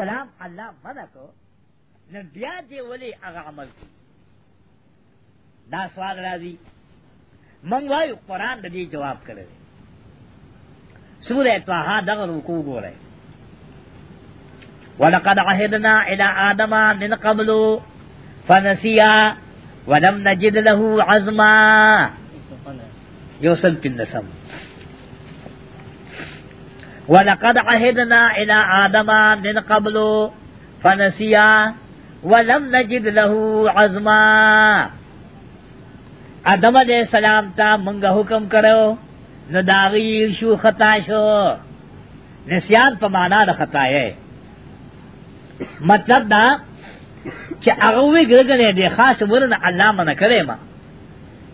السلام الله منع کو نن بیا دی ولی هغه عمل کی دا سوال راځي مونږ وایو قران د دې جواب کړی سوره طه دا رکو ګوره ولقد عهدنا الى ادم من قبل فنسيا ولم نجد له عزما یوسل پندسم ولقد عهدنا الى ادم من قبل فنسيا ولم نجد له عزما ادم علیہ السلام تا منگا حکم کرو نو داغیر شو خطا شو نسیان پا مانا دا خطا ہے مطلب دا چا اغوی گرگنے دے خاص ورن اللہ منہ کرے ما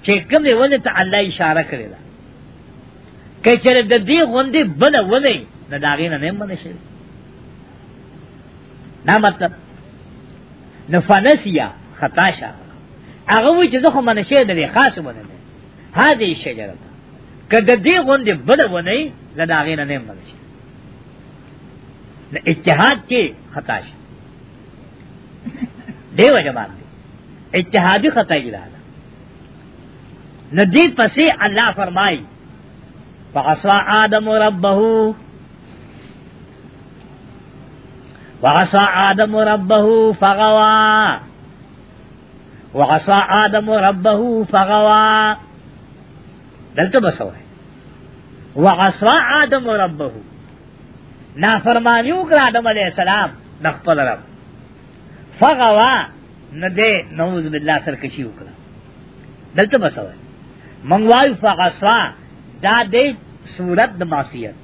چا کم دے ورن تا اللہ اشارہ کرے دا که چر د دې غوندې بل ونه نه داغې نه نیم باندې شي دا مطلب نفنسیا خطا شه هغه و چې زه خو منه شه د خاص ونه نه هادي شجره که د دې غوندې بل ونه نه داغې نه نیم باندې شي د اتحاد کې خطا شه دیو جواب دی اتحادی خطا یې نه دې پسې الله فرمایي فعصا آدم ربه وعصا آدم ربه فغوا وعصا آدم ربه فغوا دلته بسو ہے وعصا آدم ربه نافرمانی وکړه آدم علیہ السلام نخپل رب فغوا ندے نعوذ بالله سرکشی وکړه دلته بسو ہے منگوایو فغصا دا دې صورت د معصیت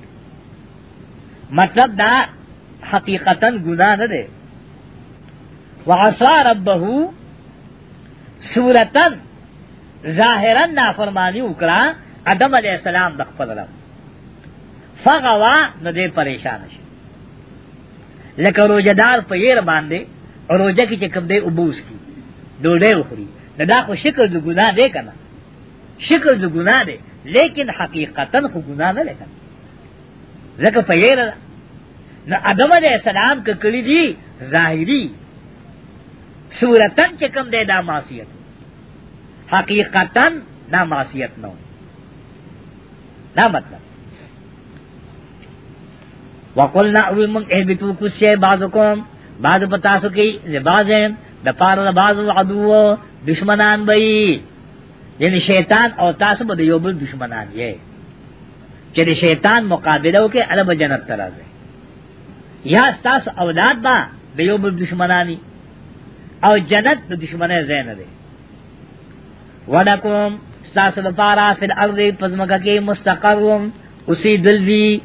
مطلب دا حقیقتا گناہ نه ده وعصا ربه صورتا ظاهرا نافرمانی وکړه ادم علی السلام د خپل رب فغوا نو دې پریشان شي لکه روجدار په ير باندې او روجه کې چې کوم دې ابوس کی ډوډۍ وخوري دا خو شکر د ګناه دی کنه شکر د ګناه دی لیکن حقیقتا خو گناہ نه لیکن زکه پیر نہ ادم علیہ السلام کا کلی دی ظاہری صورتن چکم دے دا معصیت حقیقتا نہ معصیت نو نہ مطلب وقلنا اوی من اہبتو کس شے بازکم باز پتاسو کی لبازیں دپار لباز عدو دشمنان بئی یعنی شیطان او تاسو به یو بل دشمنان یې چې د شیطان مقابله وکړي الله به جنت ترازه یا تاسو اولاد با د یو بل دشمنانی او جنت د دشمنه زین ده ولکم تاسو لپاره فی الارض پزمکه کې مستقرم اسی دلوی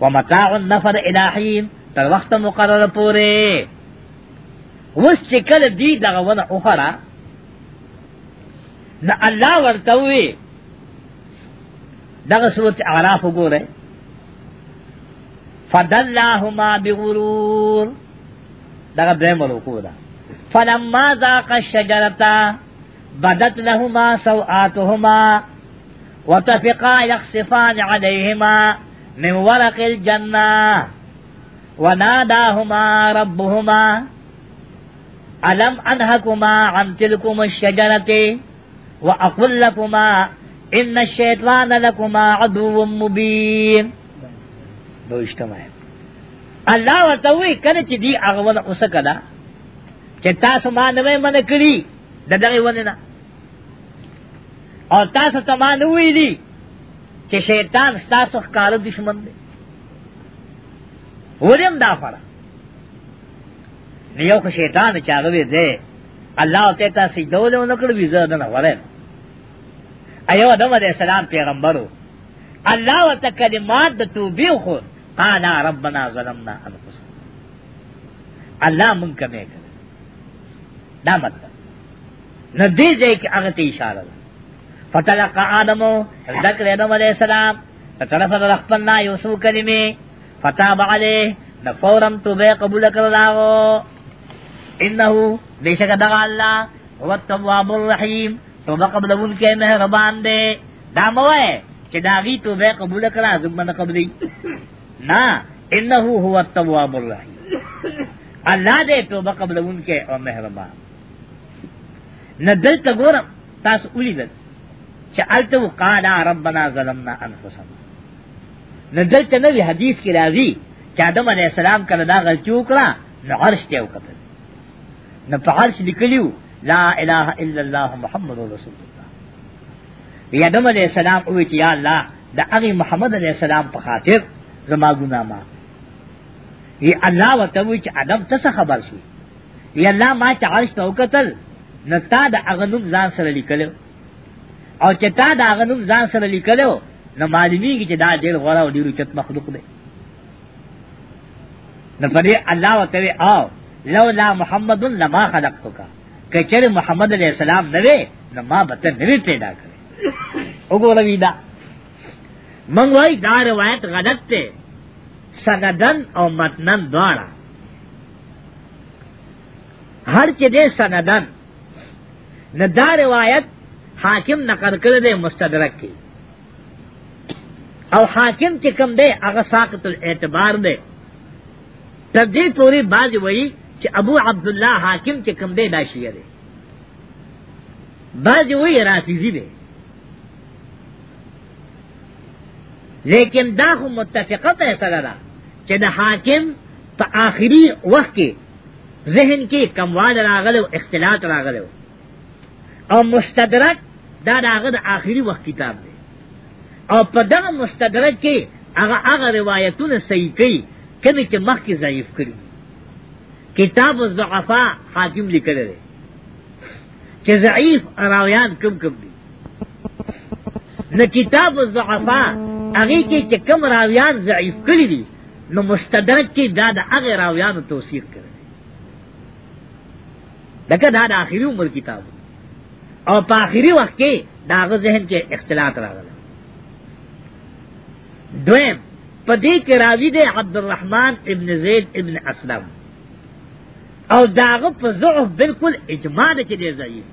ومتاع النفر الہیم تر وخت مقرر پوره وس چې کله دی دغه ونه اوخره دا اللہ ورتوی دا صورت اعراف گو رہے فدلہما بغرور دا درہم الوقوع دا فلما ذاق الشجره بدت لهما سوءاتهما وتفقا يخصفان عليهما من ورق الجنه وناداهما ربهما ألم أنهكما عن تلكم الشجرة واقول لكما ان الشیطان لكما عدو مبین دو اجتماع الله ورته وی کنه چې دی هغه ونه اوسه کدا چې تاسو ما نه من کړی د دغه ونه نه او تاسو ته ما نه وی دی چې شیطان تاسو ښکار دشمن دی وریم دا فرا یو که شیطان چې هغه دی الله ته تاسو دوله نه کړی زه نه ورم ایو آدم علیہ السلام پیغمبرو اللہ و تکلمات د توبیو خو قالا ربنا ظلمنا انفسنا اللہ من کمے کر دا مطلب نہ دی جائے کہ اگت اشارہ دا فتلق آدمو ذکر آدم علیہ السلام طرف رخپلنا یوسو کلمی فتاب علیہ نہ فورم تو بے قبول کر لاغو انہو بے شک دغا اللہ هو التواب الرحیم توبه قبلون کې مهربان دی دا موه چې داغي توبه قبول کړه زمنه قبلي نه انه هو التواب الرحیم الله دې توبه قبلون کې او مهربان نه دلته ګورم تاسو ولیدل چې الته قال ربنا ظلمنا انفسنا نه دلته نوې حدیث کې راځي چې آدم علیه السلام کله دا غلطي وکړه نو عرش ته وکړه نو په عرش لیکلیو لا الہ الا اللہ محمد رسول اللہ یا دم علیہ السلام اوی چی یا اللہ دا اغی محمد علیہ السلام پا خاطر زما گناہ ما یا اللہ وطوی چی ادم تس خبر سو یا اللہ ما چی عرش تو قتل نتا دا اغنم زان سر لکلو او چی تا دا اغنم زان سر لکلو نمالمی کی چی دا دیر غورا و دیرو چت مخلوق دے نفرے اللہ وطوی آو لولا محمد لما خلقتو کا کچر محمد علیہ السلام نوے نو ما بطر نوے پیدا کرے اگو روی دا منگوائی دا روایت غلط تے سندن او متنن دوارا ہر چی دے سندن نو دا روایت حاکم نقل کردے مستدرک کی او حاکم چې کم دے اغا ساقت الاعتبار دے تردی پوری باز وئی چې ابو عبد الله حاکم چې کوم دی دا شیعه دی بعضی وی رافیزی دی لیکن دا خو متفقه فیصله ده چې د حاکم په آخري وخت کې ذهن کې کموال راغلو اختلاط راغلو او مستدرک دا داغه د آخري وخت کتاب دی او په دغه مستدرک کې هغه هغه روایتونه صحیح کوي کله چې مخکې ضعیف کړی کتاب الضعفاء حاکم لیکل دی چې ضعیف راویان کم کم دي نو کتاب الضعفاء هغه کې چې کم راویان ضعیف کړی دي نو مستدرک کې دا د هغه راویانو توثیق کړی لکه دا د آخري عمر کتاب او په آخري وخت کې دا غو ذهن کې اختلاط راغله دویم پدې کې راوی دی عبد الرحمن ابن زید ابن اسلم او داغه په ضعف بالکل اجماع ده چې ډیر ضعیف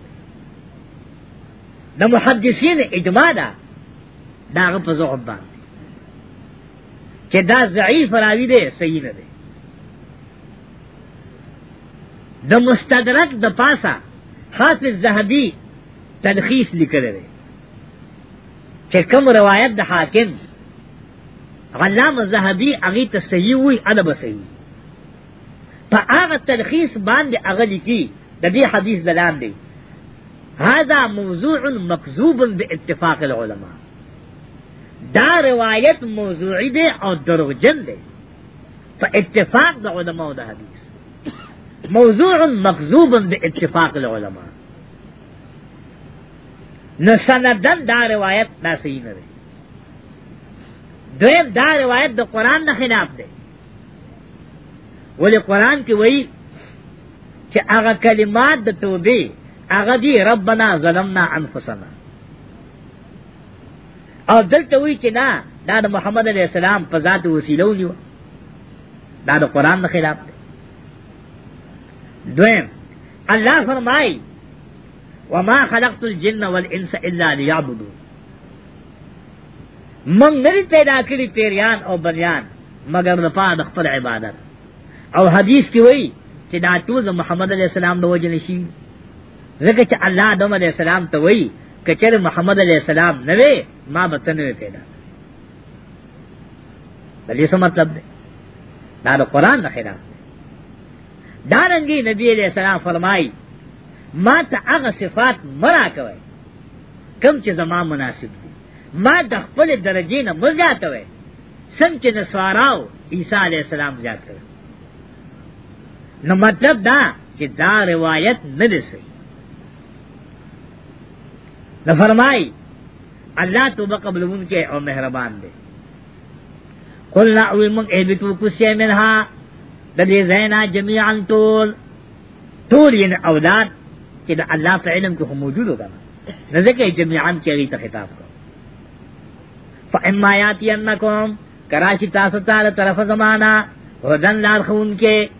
د محدثین اجماع ده داغه په ضعف باندې چې دا ضعیف راوی دی صحیح نه دی د مستدرک د پاسا حافظ زهدی تلخیص لیکلی دی چې کوم روایت د حاکم علامه زهدی هغه ته صحیح وي ادب صحیح په هغه تلخیص باندې هغه لیکي د دې حدیث دلان دی هذا موضوع مکذوب باتفاق العلماء دا روایت موضوعی دی او دروغجن دی په اتفاق د علماء د حدیث موضوع مکذوب باتفاق العلماء نو سندن دا روایت دا صحیح نه دی دویم دا روایت د قران نه خلاف دی ولی قرآن کی وئی چې هغه کلمات د توبې هغه دی ربنا ظلمنا انفسنا او دلته وی چې نه دا د محمد علی السلام په ذات وسیلو نیو دا د قرآن نه خلاف دی دویم الله فرمای وما خلقت الجن والانس الا ليعبدون من نری پیدا کړی پیریان او بریان مگر لپاره د خپل عبادت او حدیث کی وی چې دا ټول محمد علی السلام د وجه نشي ځکه چې الله آدم علی السلام ته وی کچر محمد علی السلام نه وی ما به تنه پیدا دې څه مطلب دی دا د قران نه خلاف دی دا رنګي نبی علی السلام فرمای ما ته هغه صفات مرا کوي کم چې زما مناسب دي ما د خپل درجې نه مزاتوي څنګه چې نسواراو عیسی علی السلام زیات کوي نو مطلب دا چې دا روایت نه دی صحیح نو فرمای الله تو قبل من کې او مهربان دی قلنا او من ای بتو کو شی منها د دې زینا جميعا طول طول یې اولاد چې د الله په علم کې هم موجود وګا نه ځکه جميعا کې ری ته خطاب کو فاما یاتی انکم کراشی تاسو تعالی طرف زمانہ هدن لار خون کې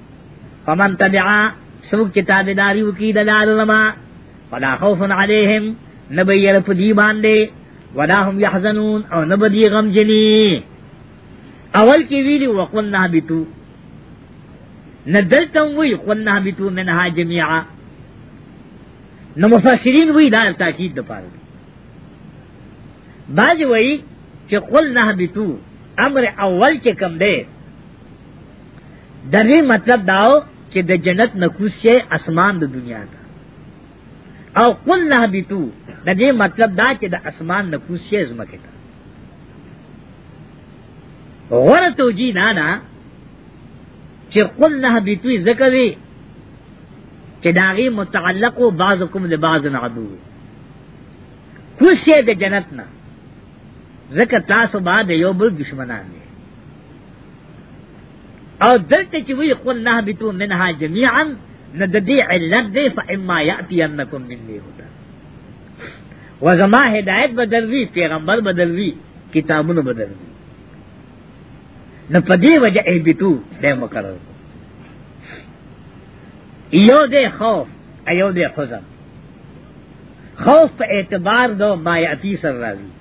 فمن تبعا سوک چی تابداری وکی دلال لما فلا خوف علیہم نبی یرپ دی باندے ولا هم یحزنون او نبی غم جنی اول کی ویلی وقلنا بتو ندلتم وی قلنا بتو منها جميعا نو مفسرین وی دا تاکید د پاره باج وی چې قلنا بتو امر اول چې کم دی دغه مطلب داو چې د جنت نکوس شي اسمان د دنیا ته او قلنا بتو د دې مطلب دا چې د اسمان نکوس شي زمکه ته غره توجی نه نه چې قلنا بتو زکوي چې داغي متعلق او بعضکم له بعض نه عدو کوسه د جنت نه زکه تاسو باندې یو بل دشمنان دي او دلته چې وی قل نه بتو منها جميعا نددي علت دي فاما ياتينكم مني هدى وزما هدایت بدل وی پیغمبر بدل وی کتابونه بدل وی نه پدې وجه ای بتو د مقرر یو دې خوف ایو دې حزن خوف په اعتبار دو ما یاتی سر راضی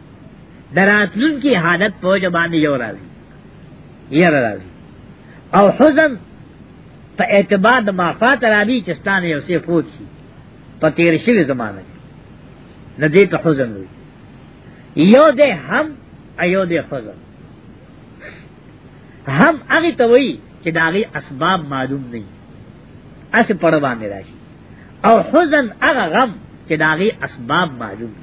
دراتلن کی حالت په جبانی یو راضی یا راضی او حزن په اعتبار د مافات راوی چې ستان یو سی فوت شي په تیر شوی زمانه کې نه دې ته حزن وي یو دې هم ایو دې حزن هم هغه ته وایي چې داغي اسباب معلوم نه دي اس پر باندې راشي او حزن هغه غم چې داغي اسباب معلوم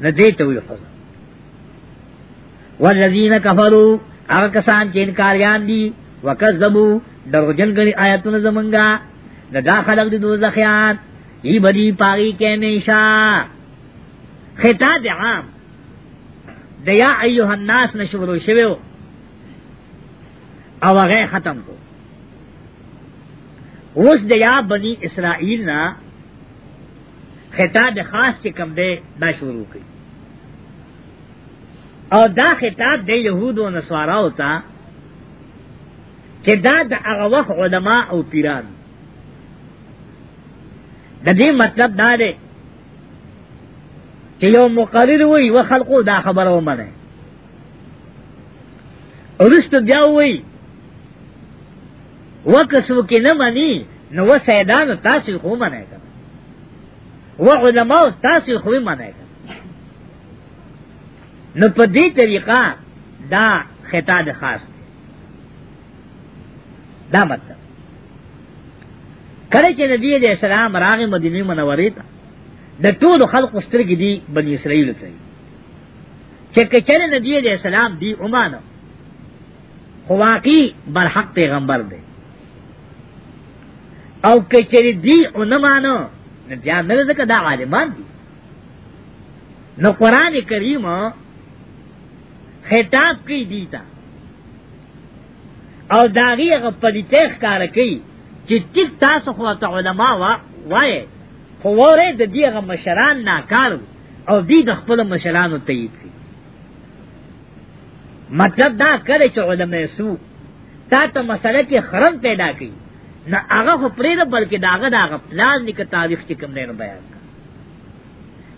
نه دي ته وایي حزن والذین کفروا هغه کسان چې انکاریان دي وکذبوا درجن غني آیاتونه زمونږه دا, دا خلق د دوزخیان ای بدی پاری کې نشا خطاب عام د یا ایه الناس نشورو شویو او هغه ختم کو اوس د یا بنی اسرائیل نا خطاب خاص چې کم ده دا شروع کړي او دا خطاب د يهود او نصاراو ته چې دا د هغه وخت علما او پیران د دې مطلب دا دی چې یو مقرر وي و خلقو دا خبره ومنه ورست بیا وي وکسو کې نه مانی نو سیدان تاسو خو منه کړه و علما تاسو خو منه نو په دې طریقه دا خطاب خاص دی دا مطلب کله چې نبی دې اسلام راغی مدینه منورې ته د ټولو خلقو سترګې دي بنی اسرائیل ته چې کچره نبی دې اسلام دی عمان خو واقعي برحق پیغمبر دی او کچری دی او نمانو نبیا نرزک دا عالمان دی نو قرآن کریم خطاب کی دیتا او داغی اگر پلیتیخ کار کی چې ټیک تاسو خو ته علما وا وای خو وره د دې غ مشران ناکار او دې د خپل مشرانو تایید کړي مطلب دا کړي چې علما سو تا ته مسله کې خرم پیدا کړي نه هغه خو پرې نه بلکې داغه داغه پلان لیک تاریخ چې کوم نه بیان کړي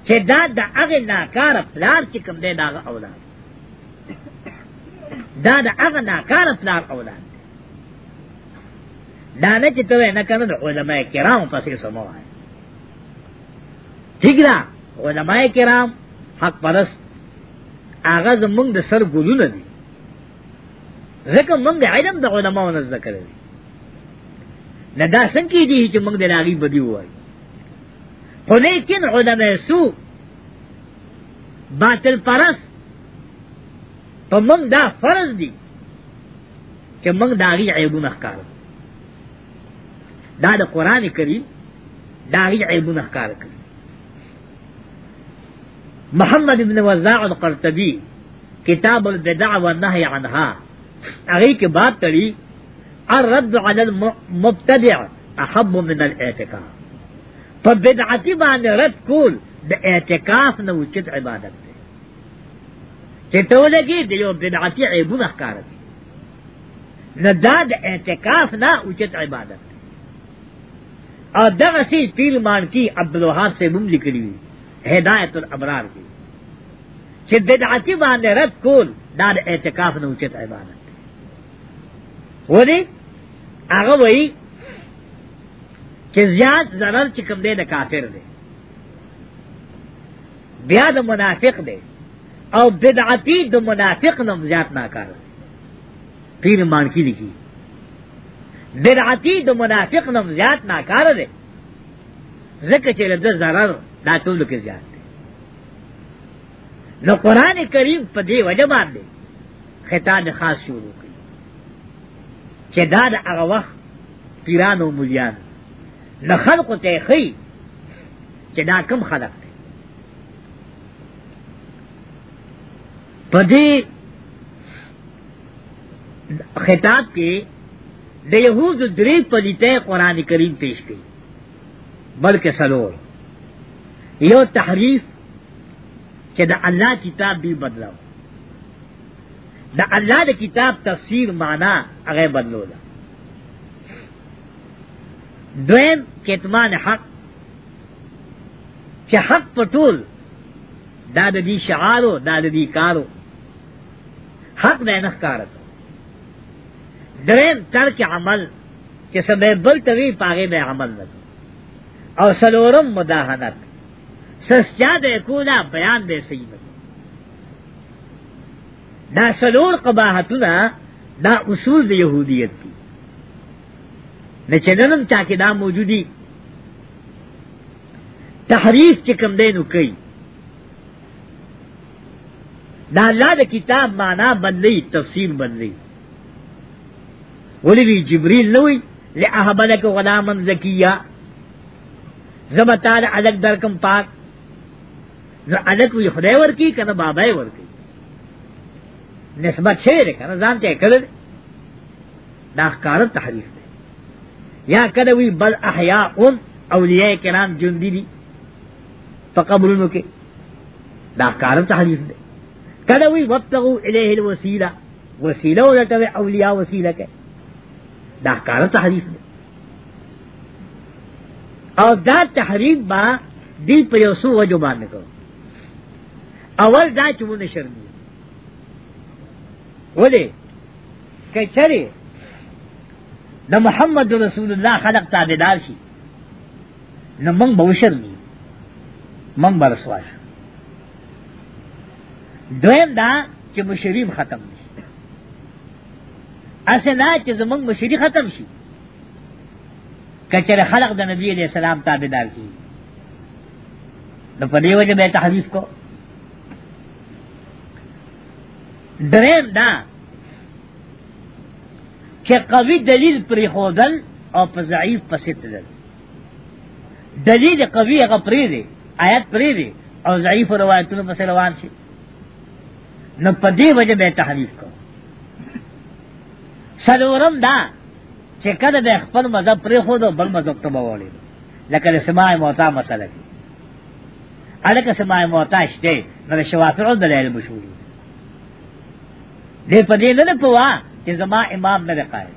چې دا د هغه ناکار پلان چې کوم دی داغه اولاد دا د هغه ناکار پلار اولاد دا نه چې ته نه کنه د علماء کرام پسې سمو وای ٹھیک ده علماء کرام حق پرست هغه زمونږ د سر ګلونه دي ځکه موږ علم د علماء نه زده کړی نه دا څنګه دي چې موږ د لاغي بدی وای خو لیکن علماء سو باطل پرست په موږ دا فرض دی چې موږ داغي عیبونه ښکارو دا د قران کریم داغي عیبونه ښکار کړی محمد ابن وزاع القرطبي کتاب البدع والنهي عنها هغه کې بات کړي الرد على المبتدع احب من الاعتكاف په بدعتي باندې رد کول د اعتکاف نه وچت عبادت چې توله کې د یو بدعتي عیبونه ښکار دي نه دا د اعتکاف نه اوچت عبادت او دغه سي پیر مان کی عبدالوهاب سے بم لیکلی هدایت الابرار کی چې بدعتي باندې رد کول دا د اعتکاف نه اوچت عبادت ودی هغه وایي چې زیات ضرر چې کوم دی د کافر دی بیا د منافق دی او بدعتی د منافق نم زیات ناکار پیر مان کی لکی بدعتی د منافق نم زیات ناکار دی زکه چې له zarar دا ټول کې زیات دی نو قران کریم په دې وجه باندې خطاب خاص شروع کړي چې دا د هغه وخت پیرانو مليان نه خلق ته خي چې دا کم خلق پدې خطاب کې د يهود درې پلیته قران کریم پیش کړي بلکې سلور یو تحریف چې د الله کتاب دی بدلاو د الله د کتاب تفسیر معنا هغه بدلو ده دویم کتمان حق چې حق پټول دا د دې شعارو دا د دې کارو حق نه نخکار درم ترک عمل چې سبه بل توی پاغه به عمل نه او سلورم مداهنت سسجا دې کولا بیان دې صحیح دا سلور قباحتنا دا اصول دی یهودیت دی نه چننم چاکه دا موجودی تحریف چې کم دینو کوي دا اللہ دا کتاب مانا بدلی تفسیر بدلی ولی بھی جبریل نوی لأحبلک غلاما زکیہ زبطال علک درکم پاک نو علک وی خدای ورکی کنا بابای ورکی نسبت شیر ہے کنا زان تے کلد دا اخکارت تحریف دے یا کدوی بل احیاء ان اولیاء کرام جندی دی فقبرنو کے دا اخکارت تحریف دے کله وی وبتغو الیه الوسیله وسیله ولته اولیاء وسیله کې دا کار تحریف دی او دا تحریف با دی په یو سو وجو باندې کو اول دا چې مونږ شرم ولې کچره د محمد رسول الله خلق تابعدار شي نو موږ به شرم موږ برسواشه دویم دا چې مشریم ختم شي اسه نه چې زمونږ مشری ختم شي کچره خلق د نبی علیہ السلام تابعدار کی نو په دیو کې به تحریف کو دریم دا چې قوي دلیل پرې خودل او په ضعیف پسې تدل دلیل قوي هغه پرې دی آیات پرې دی او ضعیف روایتونو پسې روان شي نو په دې وجه به تحریف کو سلورم دا چې کله د خپل مذهب پرې خو دو بل مذهب ته بوالي لکه سماع موتا مسله دي الکه سماع موتا شته نو شوافعو دلایل مشهور دي په دې نه پوا چې زما امام نه قائل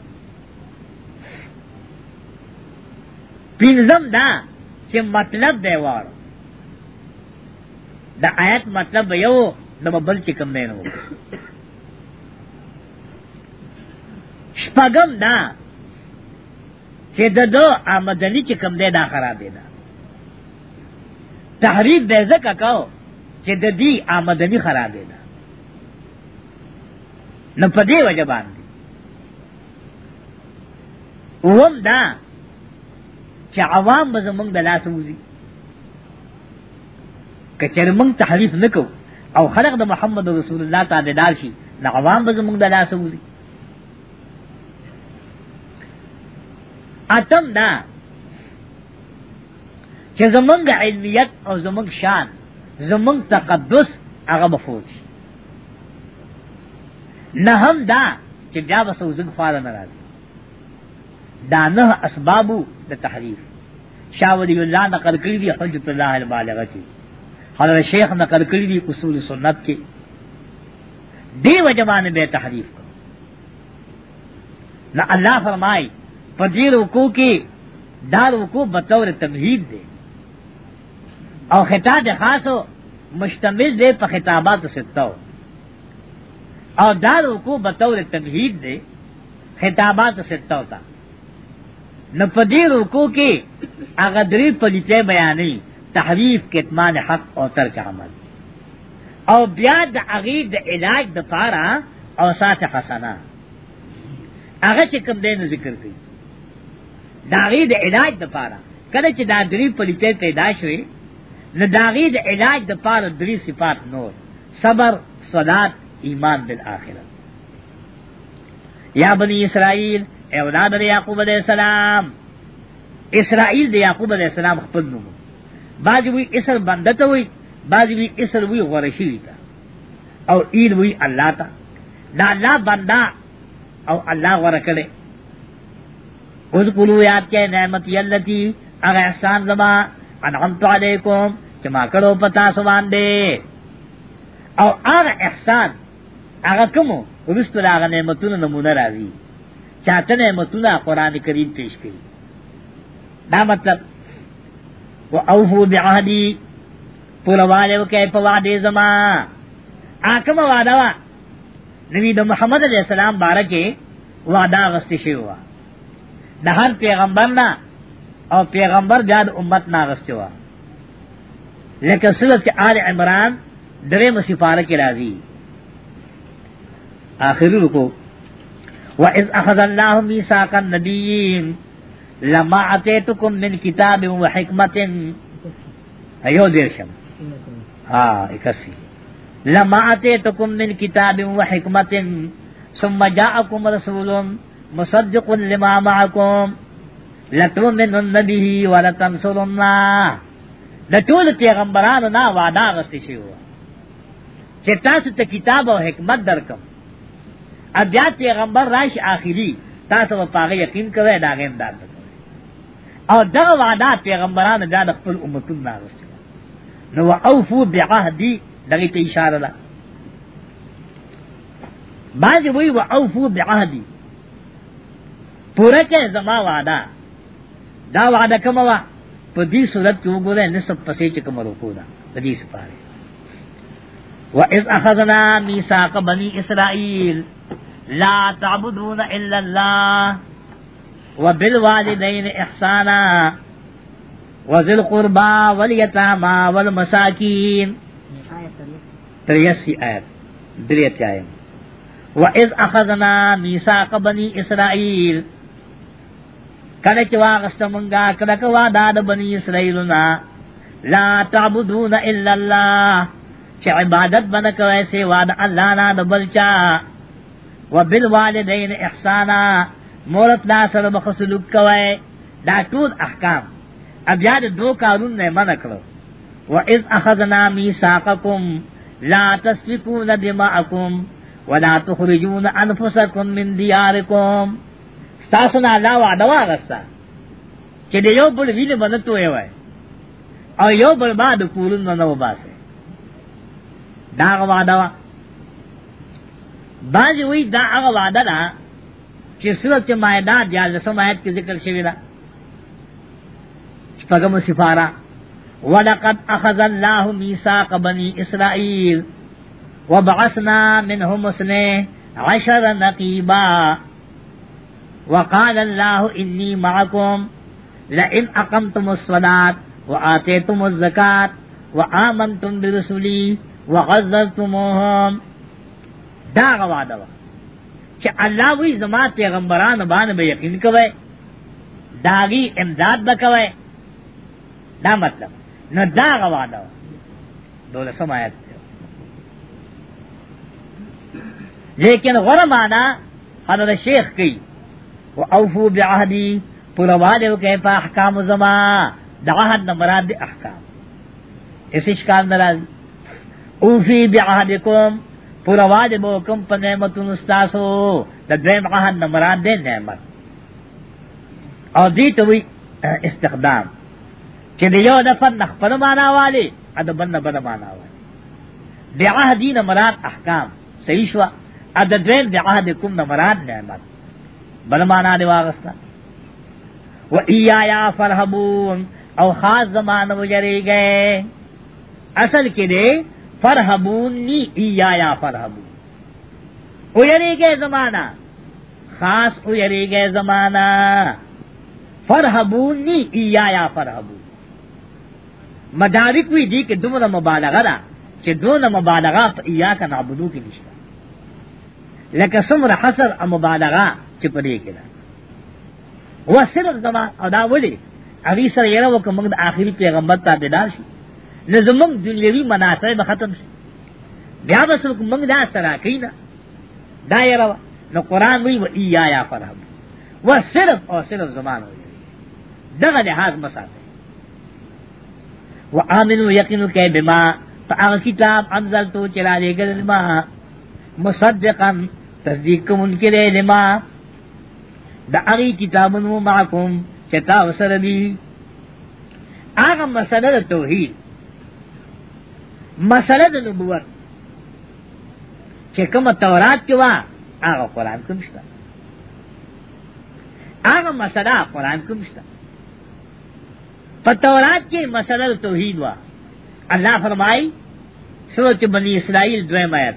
پینزم دا چې مطلب دی واره د آیت مطلب یو نو بل چې کم نه نو شپغم دا چې د دو آمدنی چې کم دی دا خراب دی دا تحریف دې زکه کاو چې د دې آمدنی خراب دی دا نو په دې وجه باندې وم دا چې عوام به زمونږ د لاس وځي کچر مونږ تحریف نکوو او خلق د محمد رسول الله تابعدار شي د عوام به موږ د لاس وځي اتم دا چې زمونږ علمیت او زمونږ شان زمونږ تقدس هغه مفروض شي نه هم دا چې بیا به سوزګ فار نه راځي دا نه اسبابو د تحریف شاوری الله نقل کړی دی حجت الله البالغه حضرت شیخ نقل کړی دی اصول سنت کې دیو جوان به تحریف کو نہ اللہ فرمائے پدیر رکو کی دار رکو بطور تمہید دے اور خطاب خاص ہو مشتمل دے پر خطابات ستا ہو اور دار رکو بطور تمہید دے خطابات ستا ہوتا نہ پدیر رکو کی اغدری پلیتے بیانی تحریف کتمان حق او ترک عمل او بیا د عقید د علاج د پارا او سات حسنا هغه چې کوم دین ذکر کړي د عقید علاج د پارا کله چې دا درې پلیته پیدا شوې نو د عقید علاج د پارا درې صفات نور صبر صلات ایمان بالآخرت یا بنی اسرائیل اولاد یعقوب علیہ السلام اسرائیل د یعقوب علیہ السلام خپل نوم بعضی وی اسر بنده ته وی بعضی وی اسر وی غورشی تا او اید وی الله تا دا الله بندا او الله ورکړي اوس کولو یاد کې نعمت یلتی هغه احسان زما انعمت علیکم چې ما کړو پتا سو باندې او هغه احسان هغه کوم ورستو هغه نعمتونو نمونه راځي چاته نعمتونه قران کریم پیش کړي دا مطلب و اوفو بعهدی پولواله وکي په وعده زما اکه وعده وا نبی د محمد علیہ السلام بارکه وعده غست شي وا د هر پیغمبر نه او پیغمبر جاد امت نه غست وا لکه سورۃ آل عمران درې مصیفاره کې راځي آخر رکو وَإِذْ أَخَذَ اللَّهُ مِيثَاقَ النَّبِيِّينَ لما اتیتکم من کتاب و حکمت ایو دیرشم ہاں اکسی لما اتیتکم من کتاب و حکمت ثم جاءکم رسول مصدق لما معکم لتؤمنن به ولتنصرن د ټول پیغمبرانو نه وعده غستې شي وو چې تاسو ته کتاب او حکمت درکم ا بیا پیغمبر راش آخري تاسو په هغه یقین کوئ دا غیم درکم او دغه وعده پیغمبرانو دا د خپل امتون راغستل نو اوفو بعهدی دغه ته اشاره ده بعض وی و اوفو بعهدی پوره کې زما وعده دا وعده کوم وا په دې صورت کې وګورئ نه سب پسې چې کوم روکو دا په دې سپاره و اذ اخذنا ميثاق بني اسرائيل لا تعبدون الا الله وبالوالدین احسانا وذل قربا والیتاما والمساکین تریسی آیت دریتی آیت وَإِذْ أَخَذْنَا مِيثَاقَ بَنِي إِسْرَائِيلَ کله چې واغست مونږه کله کوا داد بني اسرائيلنا لا تعبدون الا الله چې عبادت باندې کوي سي وعده الله نه بلچا وبالوالدين احسانا مور پلا سره به سلوک کوي دا ټول احکام اب یاد دو قانون نه منع کړو و اذ اخذنا میثاقکم لا تسفكون دماءکم ولا تخرجون انفسکم من دیارکم تاسو نه لا وعده واغستا چې د یو بل ویل باندې توې وای او یو بل باندې کورن نه نو باسه دا وعده وا باځ وی دا هغه وعده ده چې کے مائدہ یا لسم آیت کې ذکر شوی دا شپږم سفارا ولقد اخذ الله ميثاق بني اسرائيل وبعثنا منهم اثني عشر نقيبا وقال الله اني معكم لئن اقمتم الصلاه واتيتم الزكاه وامنتم برسلي وعزرتموهم دَاغَ غواده چې الله وی زما پیغمبران باندې به یقین کوي داغي امداد وکوي دا مطلب نو دا غواړو دوله سمایت لیکن غره معنا حضرت شیخ کی او اوفو بعهدی پرواله کوي په احکام زما دا عهد مراد احکام اس اشکال ناراض اوفی بعهدکم پورا واد بو کم پا نعمتون استاسو دا دویم عہن نمران دے نعمت اور دیتا ہوئی استخدام چی دیو نفن نخپن مانا والے ادبن نبن مانا والے بی عہدی نمران احکام صحیح شوا ادبین بی عہد کم نمران نعمت بل مانا دی واغستا و ایایا فرحبون او خاص زمان مجرے گئے اصل کے دے فرحمونی ایا یا فرحمون اویری گئے زمانہ خاص اویری گئے زمانہ فرحمونی ایا یا فرحمون مدارک وی دی کہ دومره مبالغه ده چې دونه مبالغه په ایا کا نعبدو کې نشته لکه څومره حصر او مبالغه چې په دې کې ده و صرف زما او دا ولي اوی سره یره وکړه موږ د آخري پیغمبر تابعدار شو نظمم دنیوی مناسب به ختم شي بیا به څوک موږ دا سره کینا دا یې راو نو قران وی و ایا یا فرحب و صرف او صرف زمان وی دغه لحاظ مساته و امنو یقینو کې بما فاغ کتاب انزل تو چلا دے گل ما مصدقا تصدیق کم ان کے لئے لما دا اغی کتاب انو معکم چتا وسر بھی آغا مسئلہ توحید مسله د نبوت چې کوم تورات کې وا هغه قران کې مشته هغه مسله قران کې مشته په تورات کې مسله توحید وا الله فرمای سورۃ بنی اسرائیل دویم آیت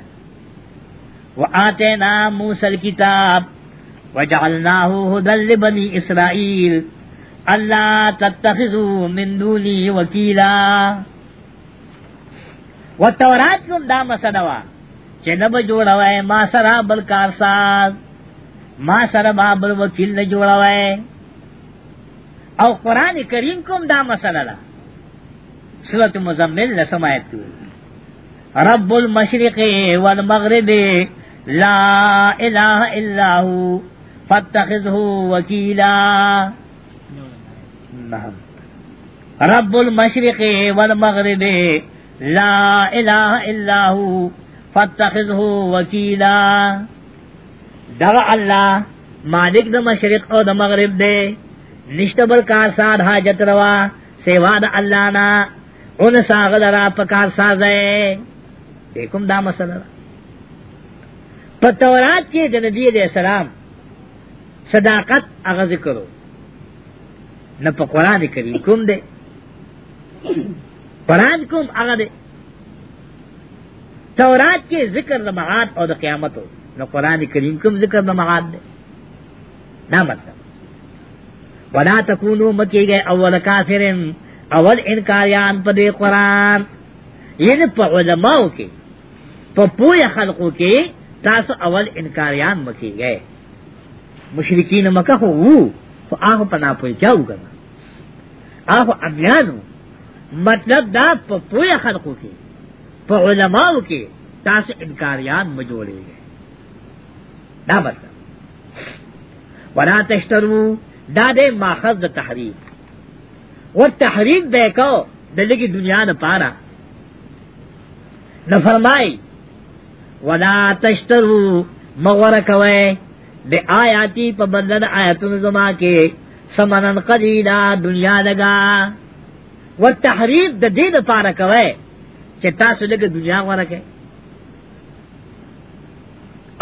وآتینا موسی الکتاب وجعلناه هدى لبني اسرائيل الله تتخذوا من دوني وكيلا و تورات کم دا مسدوا چه نب جوڑوئے ما سرا بل کارساز ما سرا با بل وکیل نجوڑوئے او قرآن کریم کم دا مسدلا سلط مزمل لسمایت کیوئی رب المشرق والمغرب لا الہ الا ہو فاتخذه وکیلا رب المشرق والمغرب لا الہ الا ہو فاتخذہ وکیلا دغا اللہ مالک د مشرق او د مغرب دے نشت برکار ساد حاجت روا سیوا د اللہ نا ان ساغل را پکار سازے دیکھم دا مسئلہ پتورات کے جنبی علیہ السلام صداقت اغذ کرو نہ پقران کریم کم دے قرآن کوم هغه دی تورات کې ذکر د معاد او د قیامت او نو قران کریم کوم ذکر د معاد دی دا مطلب ولا تکونو مکیږي اول کافرن اول انکاریان په دې قران ین په علماو کې په پوهه خلقو کې تاسو اول انکاریان مکیږي مشرکین مکه وو خو هغه پنا پوي چاو کړه هغه امیانو مطلب دا په پوهه خلقو کې په علماو کې تاسو انکاریان مجولې دا مطلب ولا تشترو دا دې ماخذ د تحریف و تحریف به کو د لګي دنیا نه پارا نه فرمای ولا تشترو مغور کوي د آیاتی په بدل د آیاتونو زما کې سمنن قلیلا دنیا لگا و تحریف د دې لپاره کوي چې تاسو لګ دنیا غواره کوي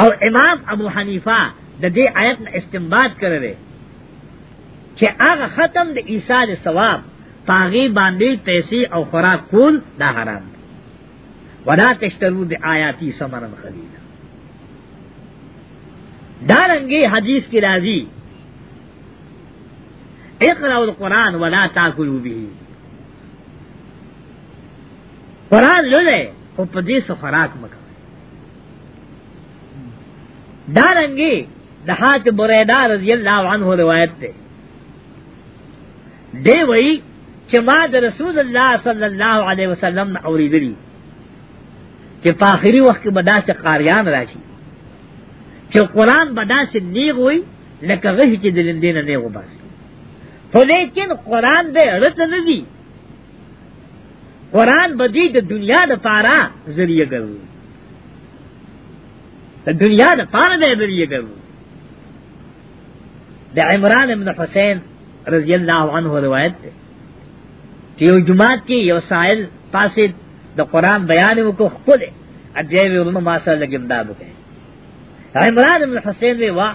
او امام ابو حنیفه د دې آیت نه استنباط کړی چې هغه ختم د عیسی د ثواب پاغي باندې پیسې او خوراک کول دا حرام دی ولا تشترو د آیاتی سمرن خلیلا دارنګي حدیث کی راضی اقرأ القرآن ولا تاكلوا به قرآن لولے او پا دیسو خراک مکوئے دارنگی دہات بریدہ رضی اللہ عنہ روایت تے دے وئی چما د رسول اللہ صلی اللہ علیہ وسلم نے اوری دلی کہ پاخری وقت کے بدا سے قاریان راشی کہ قرآن بدا سے نیغ ہوئی لکہ غشی چی دلندین نیغ باسی تو لیکن قرآن دے رت نزی قرآن بدی د دنیا د پارا ذریعہ کرو د دنیا د پارا د ذریعہ کرو د عمران ابن حسین رضی اللہ عنہ روایت تے یو جماعت کی یو سائل پاسد د قرآن بیان کو خود اجیب علم ماسا لگم دابو کہیں عمران ابن حسین میں واہ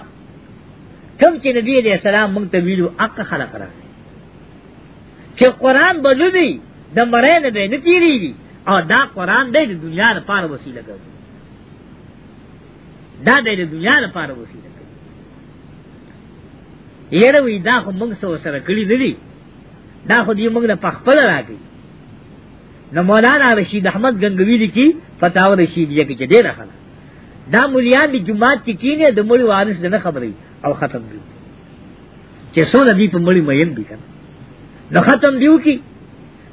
کم چې نبی علیہ السلام منگ طویلو اق خلق رہے کہ قرآن بدلو د مړې نه به نه تیریږي او دا قران دې د دنیا لپاره وسیله کوي دا دې د دنیا لپاره وسیله کوي یره وی دا خو موږ سره سره کړی نه دي دا خو دې موږ نه پخپل راګي نو مولانا رشید احمد گنگوی لیکي فتاو رشیدیه کې دې راخله دا مليان دي جمعات کې کینه د مړي وارث نه خبري او ختم دي چې څو دې په مړي مېن دي کنه نو ختم دیو کی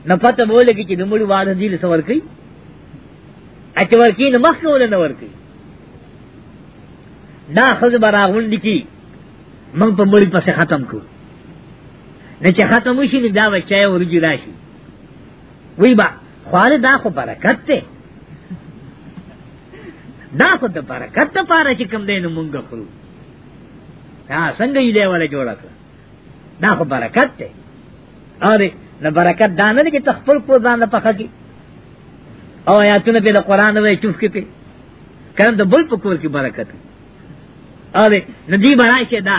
نو پته بوله کی چې د مړي واده دی لسور کوي اچور کی نو مخ ول نه ور کوي دا خز براغون دکی من په مړي پسې ختم کو نه چې ختم وشي نو دا بچای ورجو راشي وی با خواله دا خو برکت ته دا خو د برکت ته پاره چې کم دین مونږ خورو دا څنګه یې دیواله جوړه کړ دا خو برکت ته اره نو برکت دانه دي چې تخپل کو ځان په خکی او آیاتونه په قرآن وې چوف کې کړه د بل په کول کې برکت اوبه ندی برای شه دا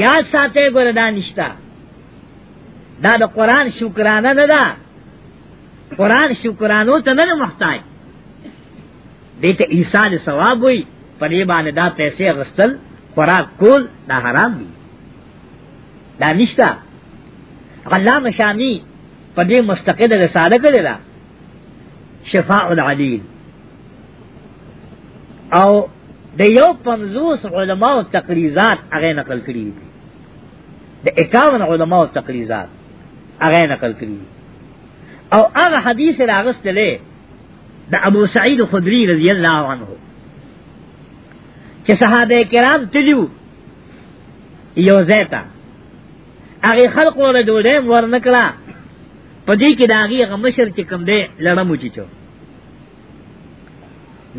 یاد ساته ګور دا نشتا دا د قرآن شکرانه نه ده قرآن شکرانو ته نه محتاج دته عیسی د ثواب وي پدې باندې دا پیسې غستل خوراک کول دا حرام دي دا نشتا علام شامی په دې مستقید رساله کړی دا شفاء العلیل او د یو پنځوس علماو تقریزات هغه نقل کړی دي د 51 علماو تقریزات هغه نقل کړی او هغه حدیث راغستلې د ابو سعید خدری رضی الله عنه چې صحابه کرام تلو یو زیتا هغه خلق ولا جوړې ور نکړه پدې کې داغي هغه مشر چې کم دی لړم وچیچو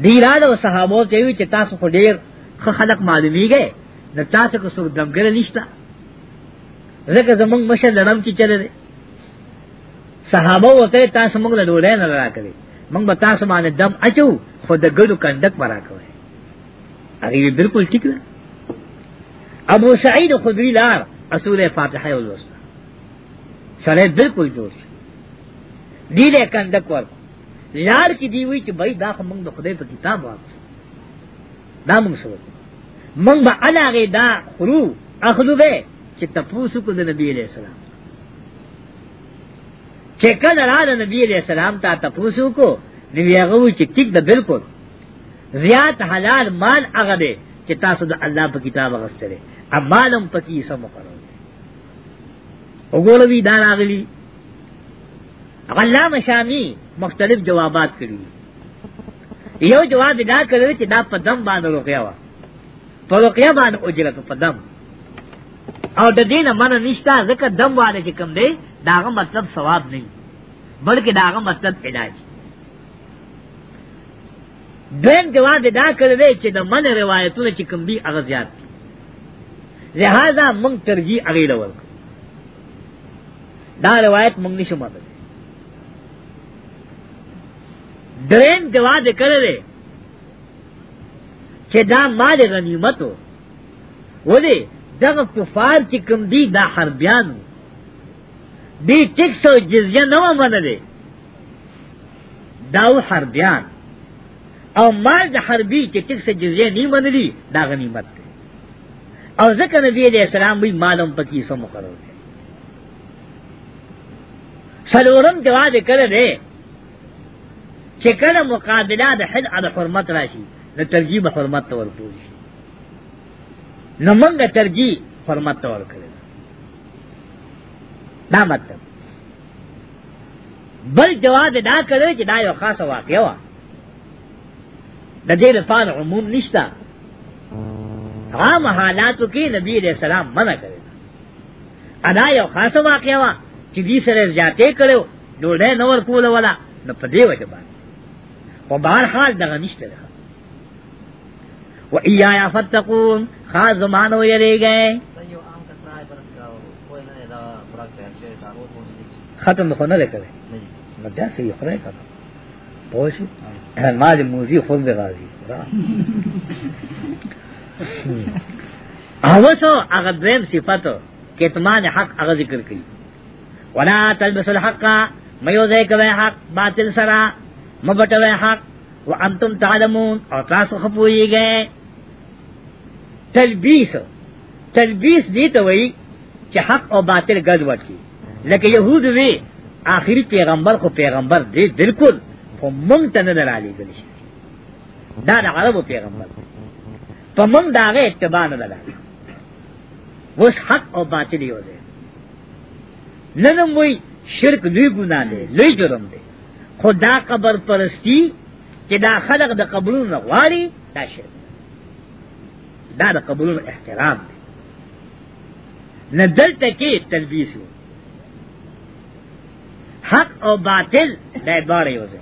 دی را د صحابو ته وی چې تاسو خو ډیر خلق معلومیږي نو تاسو کو سر دمګر نشتا زکه زمنګ مشر لړم چې چلے دی صحابه وته تاسو موږ له ډوډۍ نه راکړي موږ به تاسو باندې دم اچو خو د ګډو کندک مرا کوي هغه بالکل ټیک ده ابو سعید خدری لار اصول فاتحه او لوست سره بالکل جوړ دی له کندک ور لار کی دی وی چې بای دا موږ د خدای په کتاب واپس دا موږ سره موږ به علاغه دا خرو اخذو به چې تاسو کو د نبی علیہ السلام چې کله را د نبی علیہ السلام ته تاسو کو نبی هغه چې ټیک ده بالکل زیات حلال مال هغه دی چې تاسو د الله په کتاب غوښتره امالم پکې سم کړو وګوروي دا راغلي علامه شامی مختلف جوابات کړی یو جواب دا کړی چې دا په دم باندې روکیا و په روکیا باندې اجرت په دم او د دینه من نشتا ځکه دم باندې چې کم دی داغه مطلب ثواب نه بلکې داغه مطلب علاج دین جواب دا کړی چې د من روایتونه چې کم دی هغه زیات لہذا موږ ترجیح اغیله ورکړو دا روایت مونږ نشو مطلب درین جواد کړل چې دا مال غنیمتو ولی دغه کفار چې کوم دی دا حربیانو دی ټیکس او جزیه نه منلې داو حربیان او مال د حربي چې ټیکس او جزیه نه منلې دا غنیمت دی او ځکه نبی دې اسلام وی مالم پکې سم مقرر سلورم جواد کړه دې چې کله مقابله د حد د حرمت راشي نو ترجیب حرمت تور پوي نو موږ ترجیح حرمت تور کړل دا مطلب بل جواد دا کړه چې دا یو خاصه واقعه و د دې لپاره عموم نشته عام حالاتو کې نبی رسول الله منع کړل ادا یو خاصه واقعه و چې دې سره زیاتې کړو ډوډۍ نو ورکول ولا نو په دې وجه باندې په بهر حال دغه نشته ده و ایا فتقون خاص زمانو یری گئے ختم خو نه لکړي نو دا څه یو خره کړه پوه شي ما دې موزي خود به راځي اوسو هغه دریم صفاتو کتمان حق هغه ذکر کړي ولا تلبس الحق ميوزه کوي حق باطل سرا مبټوي حق وانتم تعلمون او تاسو خپويږئ تلبیس تلبیس دی ته وایي چې حق او باطل ګډوډ کی لکه يهود وی آخری پیغمبر خو پیغمبر دی بالکل خو مونږ ته نه رالی ګل شي دا د عربو پیغمبر په مونږ داغه اتباع نه ده اوس حق او باطل یو دی ننم وی شرک لوی گناہ دے لوی جرم دے خدا قبر پرستی چې دا خلق د قبرونو غواړي دا شرک دا د قبرونو احترام دی نه دلته کې تلبیس وو حق او باطل د عبارې وځي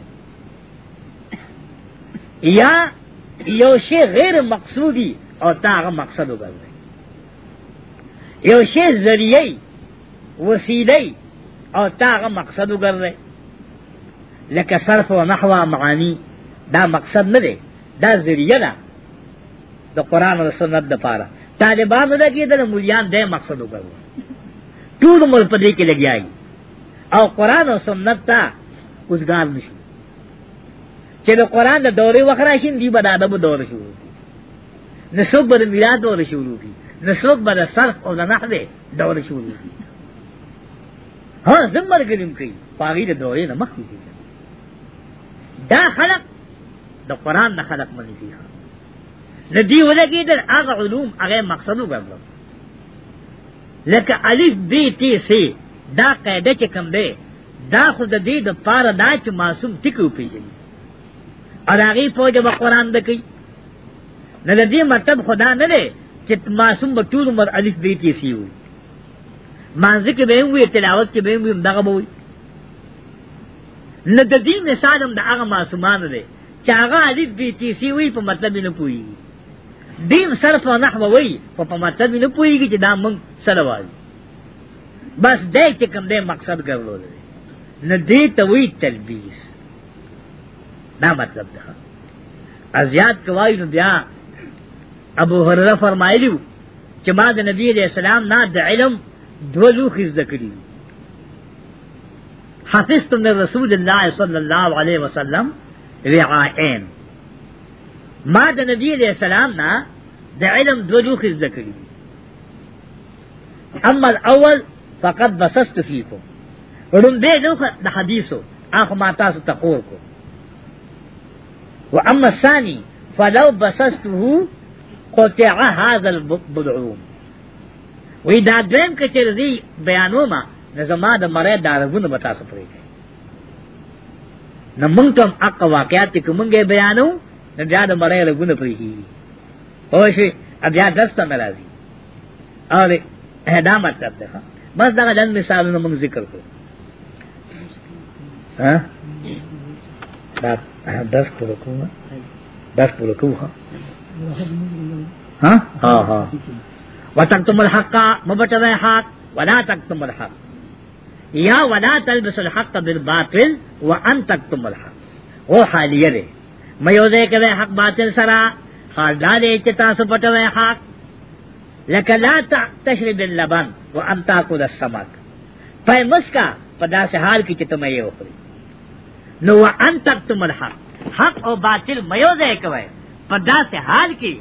یا یو شی غیر مقصودی او تاغه مقصد وګرځي یو شی ذریعہ وسیلې او تاغه مقصد وګرځي لکه صرف او نحو معانی دا مقصد نه دی دا ذریعہ ده د قران او سنت د پاره طالبان نه کېد د مليان دې مقصد وګرځي ټول مل په دې کې لګیایي او قران او سنت ته اوسګار نشي چې د قران د دورې وخت راشي دی به د ادب دور شروع کی نسوب به د میلاد دور شروع کی نسوب به د صرف او د نحو دور شروع کی ہاں زمر گلیم کی پاگی دے دوئے نہ مخ کی دا خلق دا قرآن نہ خلق منی تھی نہ دی ہو لگی در آگ علوم اگے مقصد ہو لکه الف بی تی سی دا قاعده چې کم دی دا خود دې د پاره دا چې معصوم ټکو پیژني ا دغه په د قرآن دکی نه دې مطلب خدا نه دی چې معصوم به ټول عمر الف بی تی سی وي مانزه کې به وي تلاوت کې به وي دغه به وي نه د دې مثال هم د هغه معصومان دی چې هغه الف بي تي سي وي په مطلب نه پوي دین صرف او نحو وي په په مطلب نه پويږي چې دا مونږ سره وایي بس دې چې کوم دې مقصد ګرځول دی نه دې ته وی تلبیس دا مطلب ده ازیاد کوي نو بیا ابو هرره فرمایلی چې ما د نبی رسول الله نه د علم دو لوخی زده حفظت من رسول الله صلی الله علیہ وسلم رعائین ما دا نبی علیہ السلام نا دا علم دو لوخی زده اما الاول فقد بسست فیکم ورن بے لوخ دا حدیثو اخو ما تاسو تقور کو و اما الثانی فلو بسسته قطع هذا البدعوم وی دا دویم کچر دی بیانو ما نظما د مړی دارونه به تاسو پرې کوي نو مونږ ته حق واقعیت کې مونږه بیانو نو بیا د مړی لګونه پرې کوي او شي بیا دسته مرাজি اوله دا مطلب ده بس دا لن مثالونه مونږ ذکر کړو ها دا دس پوره کوم دس پوره کوم ها ها ها و تک تم الحق کا مبت حق ودا تک تم الحق یا ودا تل بس الحق کا بل باطل و ان تک تم الحق وہ حالیہ رے میوزے کے رے حق باطل سرا خالدارے چتا سبٹ رے حق لکلا تشری بل لبن و انتا کو دس سمک پہ مسکا پدا سے حال کی چتم یہ ہو پڑی نو ان تک تم الحق حق اور باطل میوزے کے پدا سے حال کی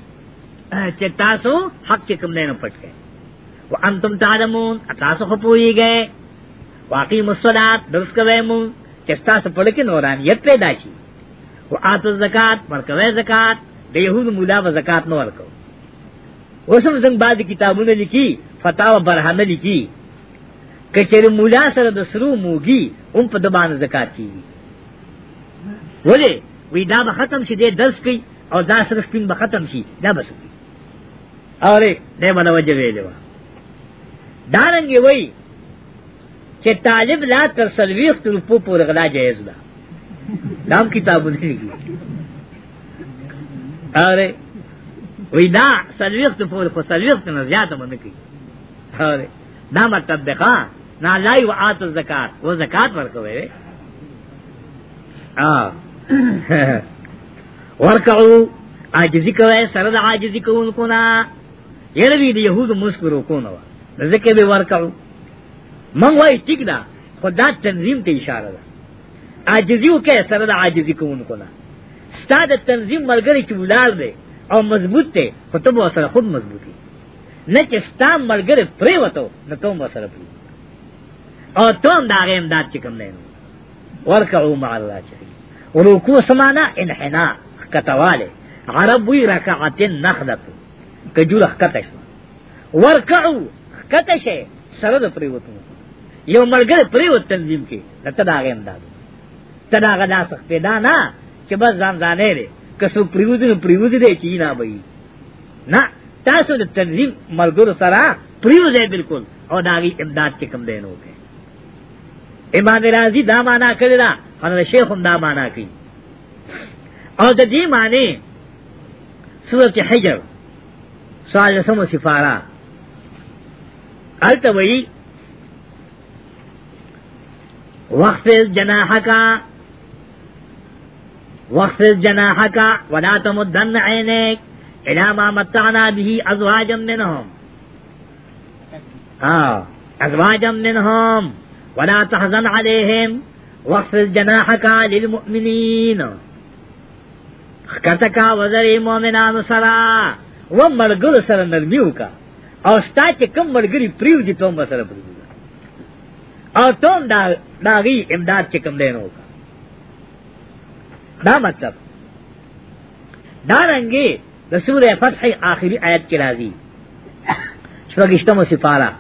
چې تاسو حق چې کوم نه پټ کړي او انتم تعلمون تاسو خو پوي گئے واقعي مصلات درس کوي مون چې تاسو په لکه نورانیت پیدا شي او اتو زکات ورکوي زکات د يهود مولا و زکات نو ورکو اوسم زنګ بعد کتابونه لیکي فتاوا برهانه لیکي کچېر مولا سره د سرو موګي هم په دبان زکات کیږي ولې وی دا به ختم شي د درس کوي او دا صرف پین به ختم شي دا بس کوي اورې دې منوجه ویلو دارنګ وی چې طالب لا تر سلويخ تر په پور غلا جایز ده نام کتابونه لیکي اورې وی دا سلويخ تر پور خو سلويخ نه زیاته باندې کوي اورې دا مطلب ده ښا نه لای و ات زکات و زکات ورکوي ا ورکعو عاجزی کوي سره د عاجزی کوونکو نه یره دی يهودو مسکرو کو نو ځکه به ورکاو من وای ټیک دا خدا تنظیم ته اشاره ده عاجزی وکړه سره د عاجزی کوونکو نه ستاد تنظیم ملګری چې ولار دی او مضبوط ته خطب سره خود مضبوطی نه چې ستا ملګری پرې وته نه کوم سره پرې او ته دا غیم دات چې کوم نه ورکعو مع الله شریک ورکو سمانا انحناء کتواله عرب وی رکعتین نخلتو کجور اخکتا شو ورکعو اخکتا شے سرد پریوتو یو ملگر پریوت تنظیم کی لتا دا آگے امدادو تا دا آگا دا سختے دا نا چه بس زانزانے دے کسو پریوتو پریوتو دے چینا بئی نا تاسو د تنظیم ملګرو سره پریوزه بالکل او داغي امداد چې کوم دینو کې امام رازی دا معنا کړی دا حضرت شیخ هم دا معنا کوي او د دې معنی سورۃ حجر سال نسم سفارہ التوئی وقف جناح کا وقف جناح کا ولا تمدن عینک الى ما متعنا به ازواجا منهم آه. ازواجا منهم ودا تحزن عليهم جناح کا للمؤمنين کتکا وزر مومنان سرا و مرګر سره نرمي وکا او ستا چې کم مرګري پریو دي ته سره پریو او ته دا داغي امداد چې کم دین وکا دا مطلب دا رنګي رسول فتح آخری آیت کې راځي شپږشتمه سفاره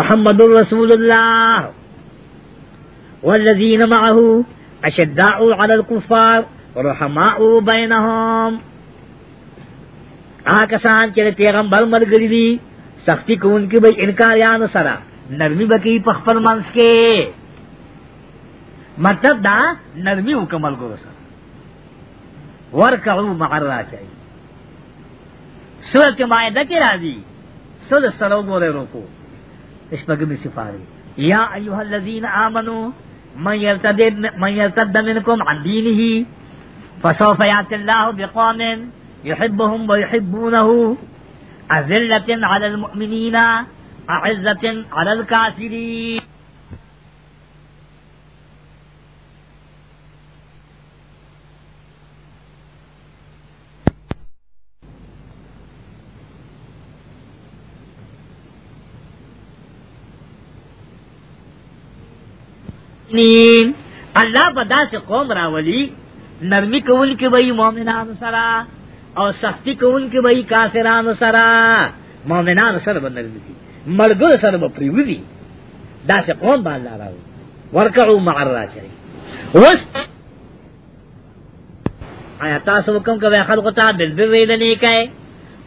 محمد رسول الله والذین معه اشداء على الكفار رحماء بينهم آکسان چې پیغمبر مرګري دي سختی کون کې به انکار یا نه سره نرمی بکی پخپل منس کې مطلب دا نرمی وکمل کو سره ورکعو مع الراکعين سورۃ مائدہ کې راځي سود سره ګوره روکو اسپګمی سفاری یا ایها الذین آمنو من یرتد من یرتد منکم عن دینه فسوف یاتي الله بقوم يحبهم ويحبونه أذلة على المؤمنين أعزة على الكافرين اللہ بدا سے قوم راولی نرمی قبول کے بھائی مومنان سرا او سختی کون کی بھئی کافران سرا مومنان سر بندگی کی مرگر سر بپریوزی دا سے قوم بان لارا ہو ورکعو معرہ چاہی وست آیا تاسو وکم کوي خلکو ته بل بل ویل نه کوي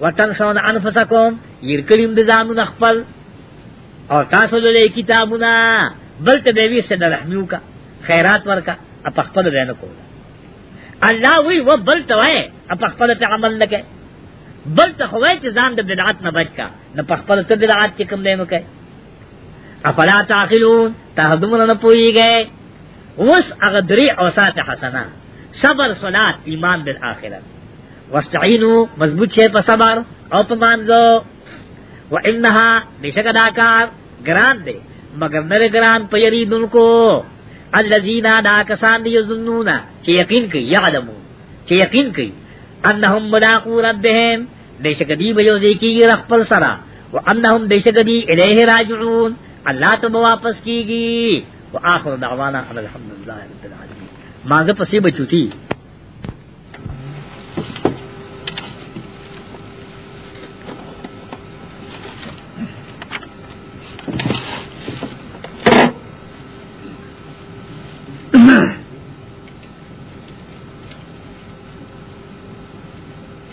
وطن شون انفسکم ير کلیم د ځانو خپل او تاسو له کتابونه بل ته به وي سره رحمیو کا خیرات ورکا اپ خپل بیان کوو اللہ وی وہ بل تو ہے اب اخبل پہ عمل نہ کہ بل تو ہوئے کہ زان دے بدعات نہ بچ کا نہ پخبل تو بدعات کے کم دے مکے افلا تاخلون تہدمون نہ پوئی گئے وس اغدری اوسات حسنا صبر صلات ایمان بالآخرت وستعینو مضبوط شے پا صبر او پا مانزو و انہا بشک داکار گران دے مگر نر گران پا یریدن کو الذين دا کسان دی زنون چې یقین کوي یعلمو چې یقین کوي انهم ملاقو ربهم بیشک دی به یو ذکی رخل سرا وانهم بیشک دی الیه راجعون الله ته واپس کیږي واخر دعوانا الحمدلله رب العالمین ماغه پسې بچوتی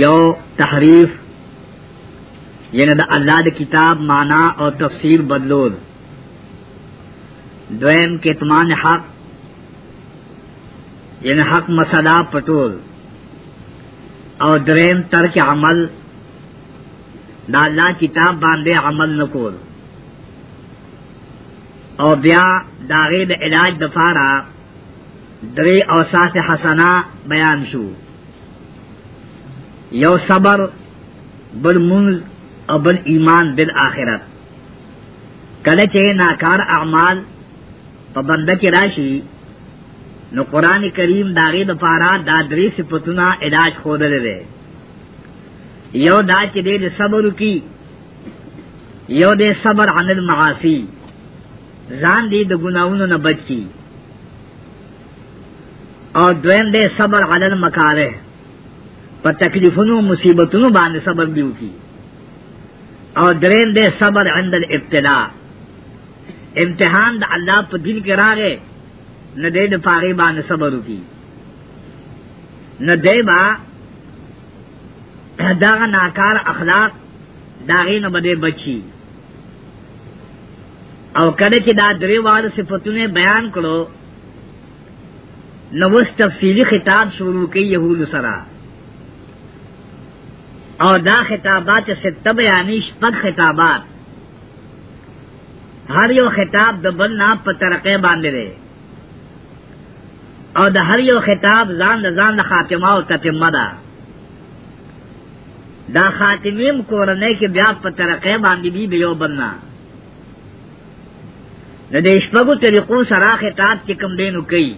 یو تحریف یعنی دا اللہ دا کتاب معنی اور تفسیر بدلول دویم کتمان حق یعنی حق مسئلہ پٹول اور دریم ترک عمل دا اللہ کتاب باندے عمل نکول اور بیا داغے دا علاج دفارہ درے اوساط حسنا بیان شو یو صبر بل منز او بل ایمان بل آخرت کله چې ناکار اعمال په بنده کې راشي نو قران کریم داغه د پاره دا درې صفاتونه علاج خوندل دي یو دا چې دې صبر کی یو دې صبر عن المعاصی ځان دې د ګناونو نه بچ کی او دویم دې صبر علی المکاره پر تکلیفونو مصیبتونو باندې صبر دیو کی اور درین دے صبر عند الابتلا امتحان دا اللہ پر دین کے راگے نہ دے دا پاغی باندې صبر کی نہ دے با داغ ناکار اخلاق داغی نہ بدے بچی او کڑے کی دا درے وار صفتوں نے بیان کرو نوس تفصیلی خطاب شروع کی یہود سرا اور دا خطابات سے تب یعنیش پد خطابات ہر یو خطاب د بل نام پر ترقے باندھ دے اور دا ہر یو خطاب زان زان خاتمہ اور تتمہ دا دا خاتمیم کورنے کے بیا پر ترقے باندھ بھی بیو بننا نہ دیش پگو طریقوں سرا خطاب کے کم دینو کئی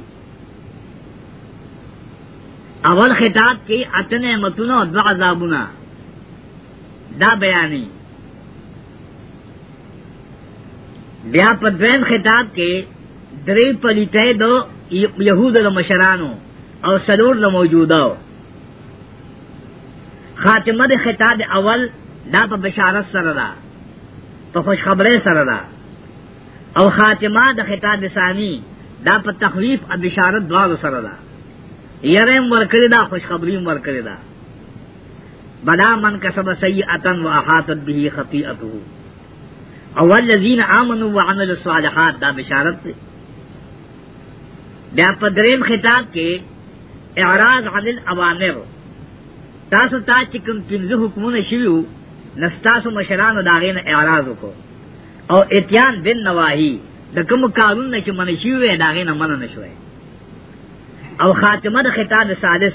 اول خطاب کی اتنے متنو دو عذابنا دا بیانی بیا په دویم خطاب کې درې پلیته دو يهود له مشرانو او سلور له موجوده خاتمه د خطاب اول دا په بشارت سره ده په خوشخبری سره ده او خاتمه د خطاب ثانی دا په تخویف او بشارت دواړو سره ده یره ورکړی دا خوشخبری ورکړی ده بلا من کسب سیئتا و احاطت به خطیئته او والذین آمنوا وعملوا الصالحات دا بشارت دی بیا په دریم خطاب کې اعراض عن الاوامر تاسو تا چې کوم پنځه حکمونه شویو نستاسو مشرانو داغې نه اعراض وکړو او اتیان بن نواهی د کوم کارونه چې من شویو داغې نه من نه شوی او خاتمه د خطاب سادس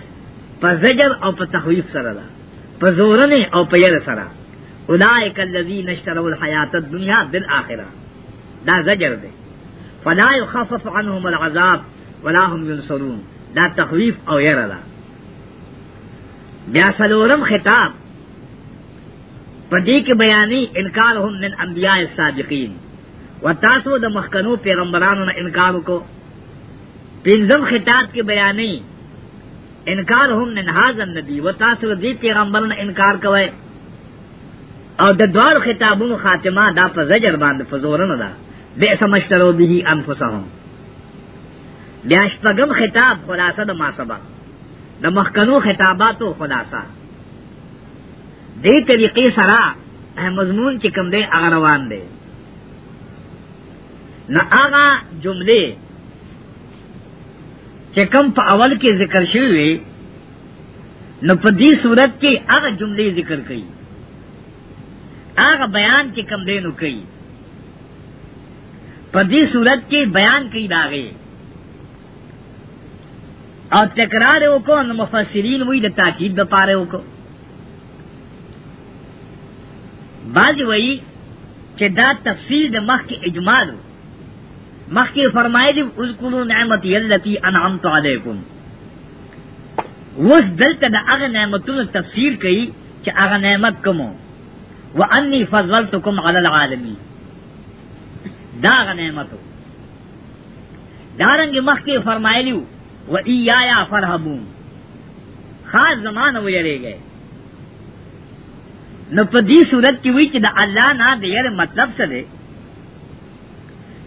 په زجر او په تخویف سره ده په زورنه او په ير سره اولائک الذین اشتروا الحیات الدنیا بالآخرہ دا زجر دی فلا يخفف عنهم العذاب ولا هم ينصرون دا تخویف او ير ده بیا سلورم خطاب پدې کې بیانې انکار هم من انبیاء السابقین وتاسو د مخکنو پیغمبرانو نه انکار وکړو پنځم خطاب کې بیانې انکار هم من هاذا النبی و تاسو دې پیغمبر نه انکار کوي او د دوار خطابونو خاتمه دا په زجر باندې فزور نه ده به سمجترو به انفسهم بیا شپږم خطاب خلاصه د ماسبه د مخکنو خطاباتو خلاصه دې طریقې سره مضمون چې کوم دی هغه روان دی نو هغه جمله چې کم په اول کې ذکر شوی وي نو په دې صورت کې هغه جملې ذکر کړي هغه بیان چې کم دینو کړي په دې صورت کې بیان کړي داغه او تکرار وکړو نو مفسرین وایي د تاکید د پاره وکړو بعض وایي چې دا تفصیل د مخ کې اجمال وو مخ کی فرمائے دی اذکرو نعمت یلتی انعمت علیکم وس دلته د هغه نعمتونو تفسیر کړي چې هغه نعمت کوم و انی فضلتکم علی العالمین دا هغه نعمتو دارنګ مخکې فرمایلیو و ایایا فرحبون خاص زمانه ویریږي نو په دې صورت کې وی چې د الله نه د مطلب څه دی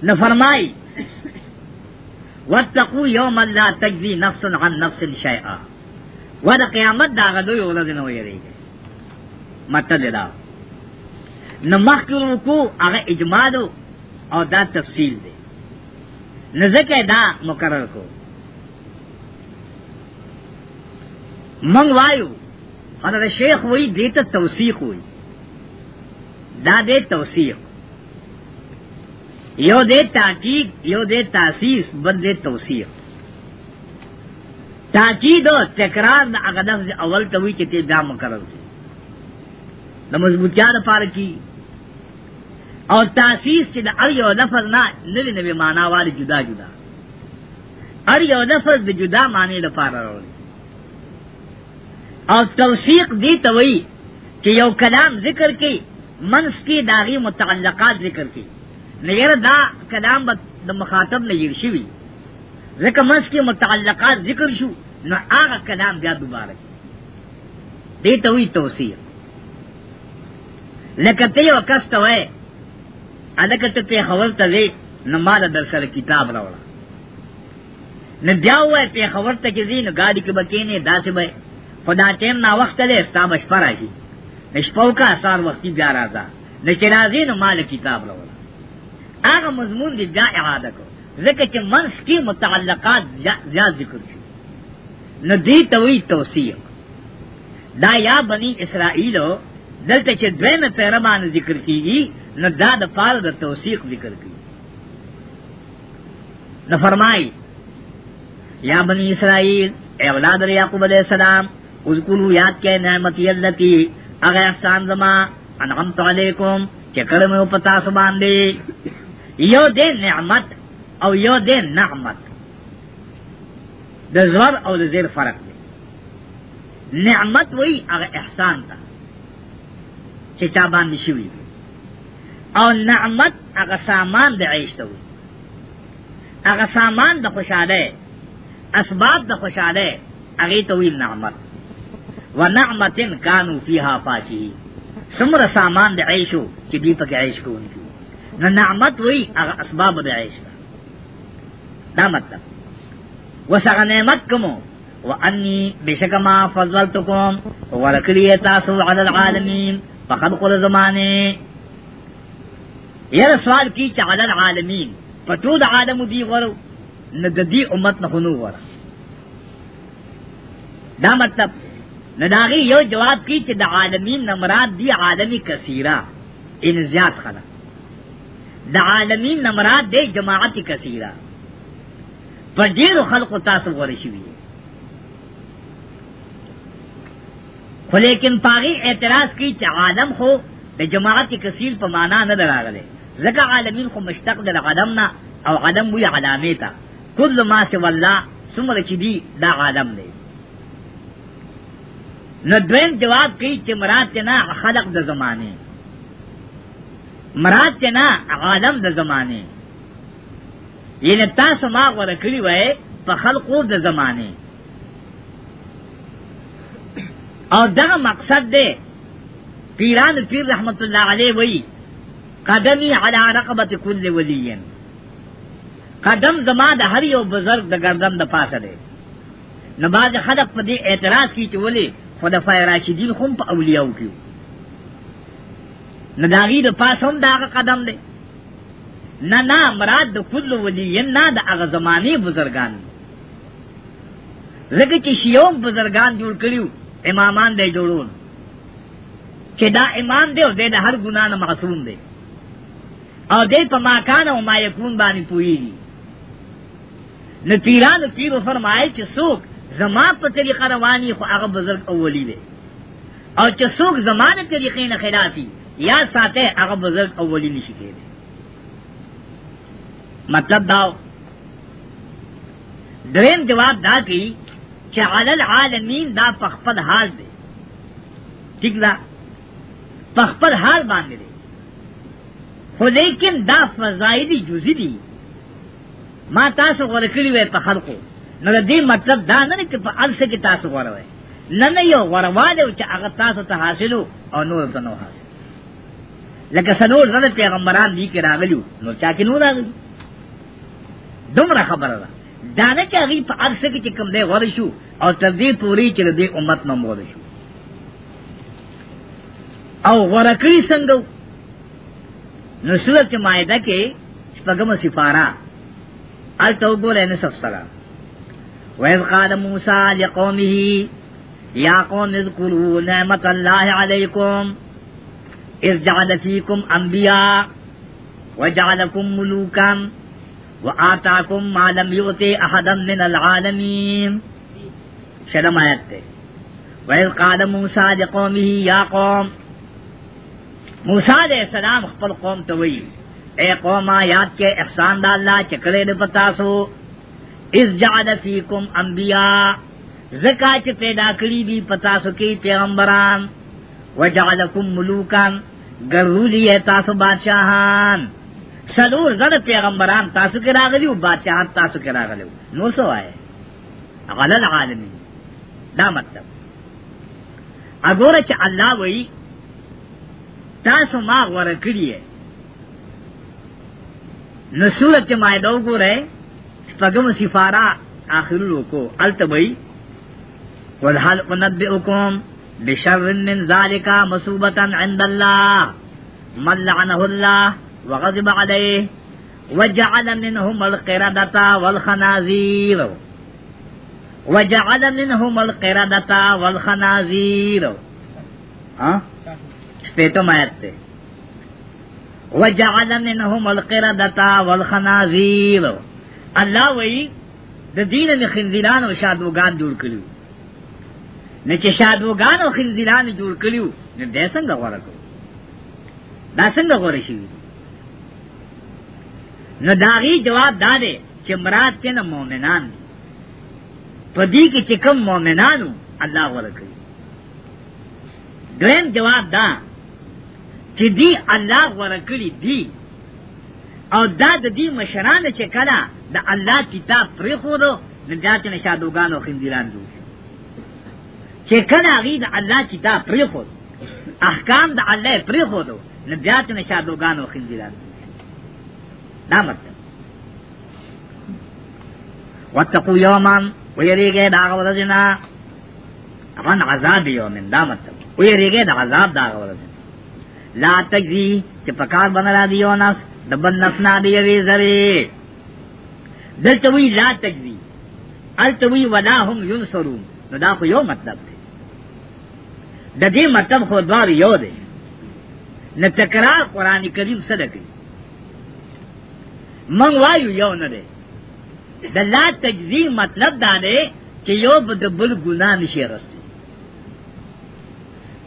نہ فرمائی وتقو یوم لا تجزی نفس عن نفس شیئا و د قیامت دا غدوی ولز نه ویری مطلب دا نو مخکرو کو هغه اجماع دو او دا تفصیل دی نزکه دا مقرر کو من وایو حضرت شیخ وی دیتا توسیق وی دا دے توسیق یو دے تاکید یو دے تاسیس بل دے توسیع تاکید او تکرار د هغه لفظ اول ته وی چې ته دا مقرر دي د مضبوطیا لپاره کی او تاسیس چې د ار یو لفظ نه لری نوی معنا والی جدا جدا ار یو لفظ د جدا معنی لپاره راوړي او توثیق دی ته وی چې یو کلام ذکر کی منس کی داغي متعلقات ذکر کی نیر دا کلام د مخاطب نه ییر شوی ځکه مس کې متعلقات ذکر شو نو هغه کلام بیا دوباره دې ته وی توصیه لکه ته یو کس ته وای الکه ته په خبر ته لې نو مال در سره کتاب راوړه نه بیا وای په خبر ته کې زین گاډي کې بکینې داسې به خدا ټیم نا وخت له استابش پر راشي نشپو کا سار وختي بیا راځه نه کې راځي نو مال کتاب راوړه هغه مضمون دی بیا اعاده کو ځکه چې منس کې متعلقات زیات ذکر شو نو دې توي توصیه دا یا بنی اسرائیل دلته چې دویمه پیره باندې ذکر کیږي نو دا د پاره د توثیق ذکر کیږي نو فرمای یا بنی اسرائیل اے اولاد یعقوب علیہ السلام اذکروا یاد کئ نعمت یلتی هغه احسان زما انعمت علیکم چې کلمه په تاسو باندې یو دې نعمت او یو دې نعمت د زور او د زیر فرق دی نعمت وای هغه احسان ته چې چا باندې شوی او نعمت هغه سامان د عيش ته وي هغه سامان د خوشاله اسباب د خوشاله هغه ته وی نعمت ونعمتن کانوا فیها فاکهین سمره سامان د عيشو چې دی په عيش کوونکی نہ نعمت ہوئی اگر اسباب دا عیش دا دا مطلب وسغ نعمت کمو و انی بشک ما فضلتکم ورکلی تاسو عدد عالمین فقد قل زمانے یہ سوال کی چا عدد عالمین پتو عالم دی غرو نددی امت نخنو غرو دا مطلب نداغی یو جواب کی چا دا عالمین نمراد دی عالمی کثیرہ ان زیاد خلق د عالمین نمرات دی جماعت کثیره پر ډیر خلق تاسو غوړی شوی خو لیکن پاغي اعتراض کی چې عالم خو د جماعت کثیر په معنا نه دراغله ځکه عالمین خو مشتق د عدم نه او عدم وی علامه تا کل ما سو الله څومره چې دی دا عالم دی نو دویم جواب کی چې مراد نه خلق د زمانه مراد چنا عالم د زمانه یعنی تاسو ما غوړه کړی وای په خلقو د زمانه او دا مقصد دی پیران پیر رحمت الله علیه وای قدمی علی رقبت کل ولی قدم زما د هر یو بزرگ د گردن د پاسه دی نو باز خلق په دې اعتراض کی چې ولی خلفای راشدین هم په اولیاء کې نہ داغی د پاس هم داغه قدم دی نه نه مراد د کل ولی نه د هغه زمانه بزرگان لکه چې شیوم بزرگان جوړ کړیو امامان دی جوړول چې دا امام دی او د هر ګنا نه معصوم دی او دې په ما کان او ما یکون باندې پویږي نو پیرانو پیرو فرمایي چې څوک زما په طریقه رواني خو هغه بزرگ اولی دی او چې څوک زمانه طریقې نه خلافي یا ساته هغه بزرگ اولی نشي کېدی مطلب دا دریم جواب دا کی چې علل عالمین دا پخپل حال دی ٹھیک دا پخپل حال باندې دی خو لیکن دا فضایلی جزئی دی ما تاسو غوړه کړی وې په خلقو نو دې مطلب دا نه چې په السه کې تاسو غوړه وې نه نه یو غوړواله چې هغه تاسو ته حاصلو او نور ته نو حاصل لکه سلور زره پیغمبران دي کې راغلو نو چا کې نو راغلی دومره خبره ده دا نه چې هغه په ارسه کې چې کوم دی غوړ شو او تر دې پوري چې دې امت نه مور شو او ورکړی څنګه نو سورت مائده کې شپږم سفاره التو ګورې نه سب سره وَإِذْ قَالَ مُوسَى لِقَوْمِهِ يَا قَوْمِ اذْكُرُوا نِعْمَةَ اللَّهِ عَلَيْكُمْ اذ جعل فيكم انبياء وجعلكم ملوكا وآتاکم ما لم يؤت احدا من العالمين شرم آیت تے وَإِذْ قَالَ مُوسَى لِقَوْمِهِ يَا قَوْمِ موسیٰ علیہ السلام خپل قوم ته وی اے قوم یاد کې احسان د الله چکړې د پتاسو اس جعل فيكم انبياء زکات پیدا کړی دی پتاسو کې پیغمبران وجعلكم ملوکان گرولی ہے تاسو بادشاہان سلور زد پیغمبران تاسو کے راغلی ہو بادشاہان تاسو کے راغلی ہو نو سو آئے غلل عالمی دا مطلب اگور چا اللہ وئی تاسو ما غور کری ہے نصورت مائدو گو رہے پگم سفارہ آخر روکو التبئی والحل انبئکم بشر من ذالک مصوبتا عند اللہ من لعنه اللہ وغضب علیہ وجعل منهم القردة والخنازير وجعل منهم القردة والخنازير ہاں سپیتم آیت تے وجعل منهم القردة والخنازير اللہ وئی د دین خنزیران او شادوگان جوړ کړو نه چې شادوګان او خنزیران جوړ کړیو نو دې څنګه غوړه کو دا څنګه غوړه شي نو داغي جواب داده چې مراد چې نه مؤمنان په دې کې چې کوم مؤمنانو الله غوړه کوي دویم جواب دا چې دی الله غوړه کړی دی او دا د دې مشرانو چې کړه د الله کتاب پرې خورو نو دا چې شادوګان او خنزیران جوړ چې کله هغه د الله کتاب پرې خور احکام د الله پرې خورو نو بیا ته نشادوګان او خنځیران دا مطلب واتقوا یوما ویریږي دا ورځنا هغه عذاب یوم دا مطلب ویریږي دا عذاب دا ورځنا لا تجزی چې پکار بنلا دی یو ناس د بل نس نه دی وی زری دلته وی لا تجزی التوی ولا هم ينصرون نو دا خو یو مطلب دی د دې مطلب خو دوار یو دی نه تکرار قران کریم سره کوي من وایو یو نه دی د لا تجزی مطلب دا دی چې یو د بل ګناه نشي راستي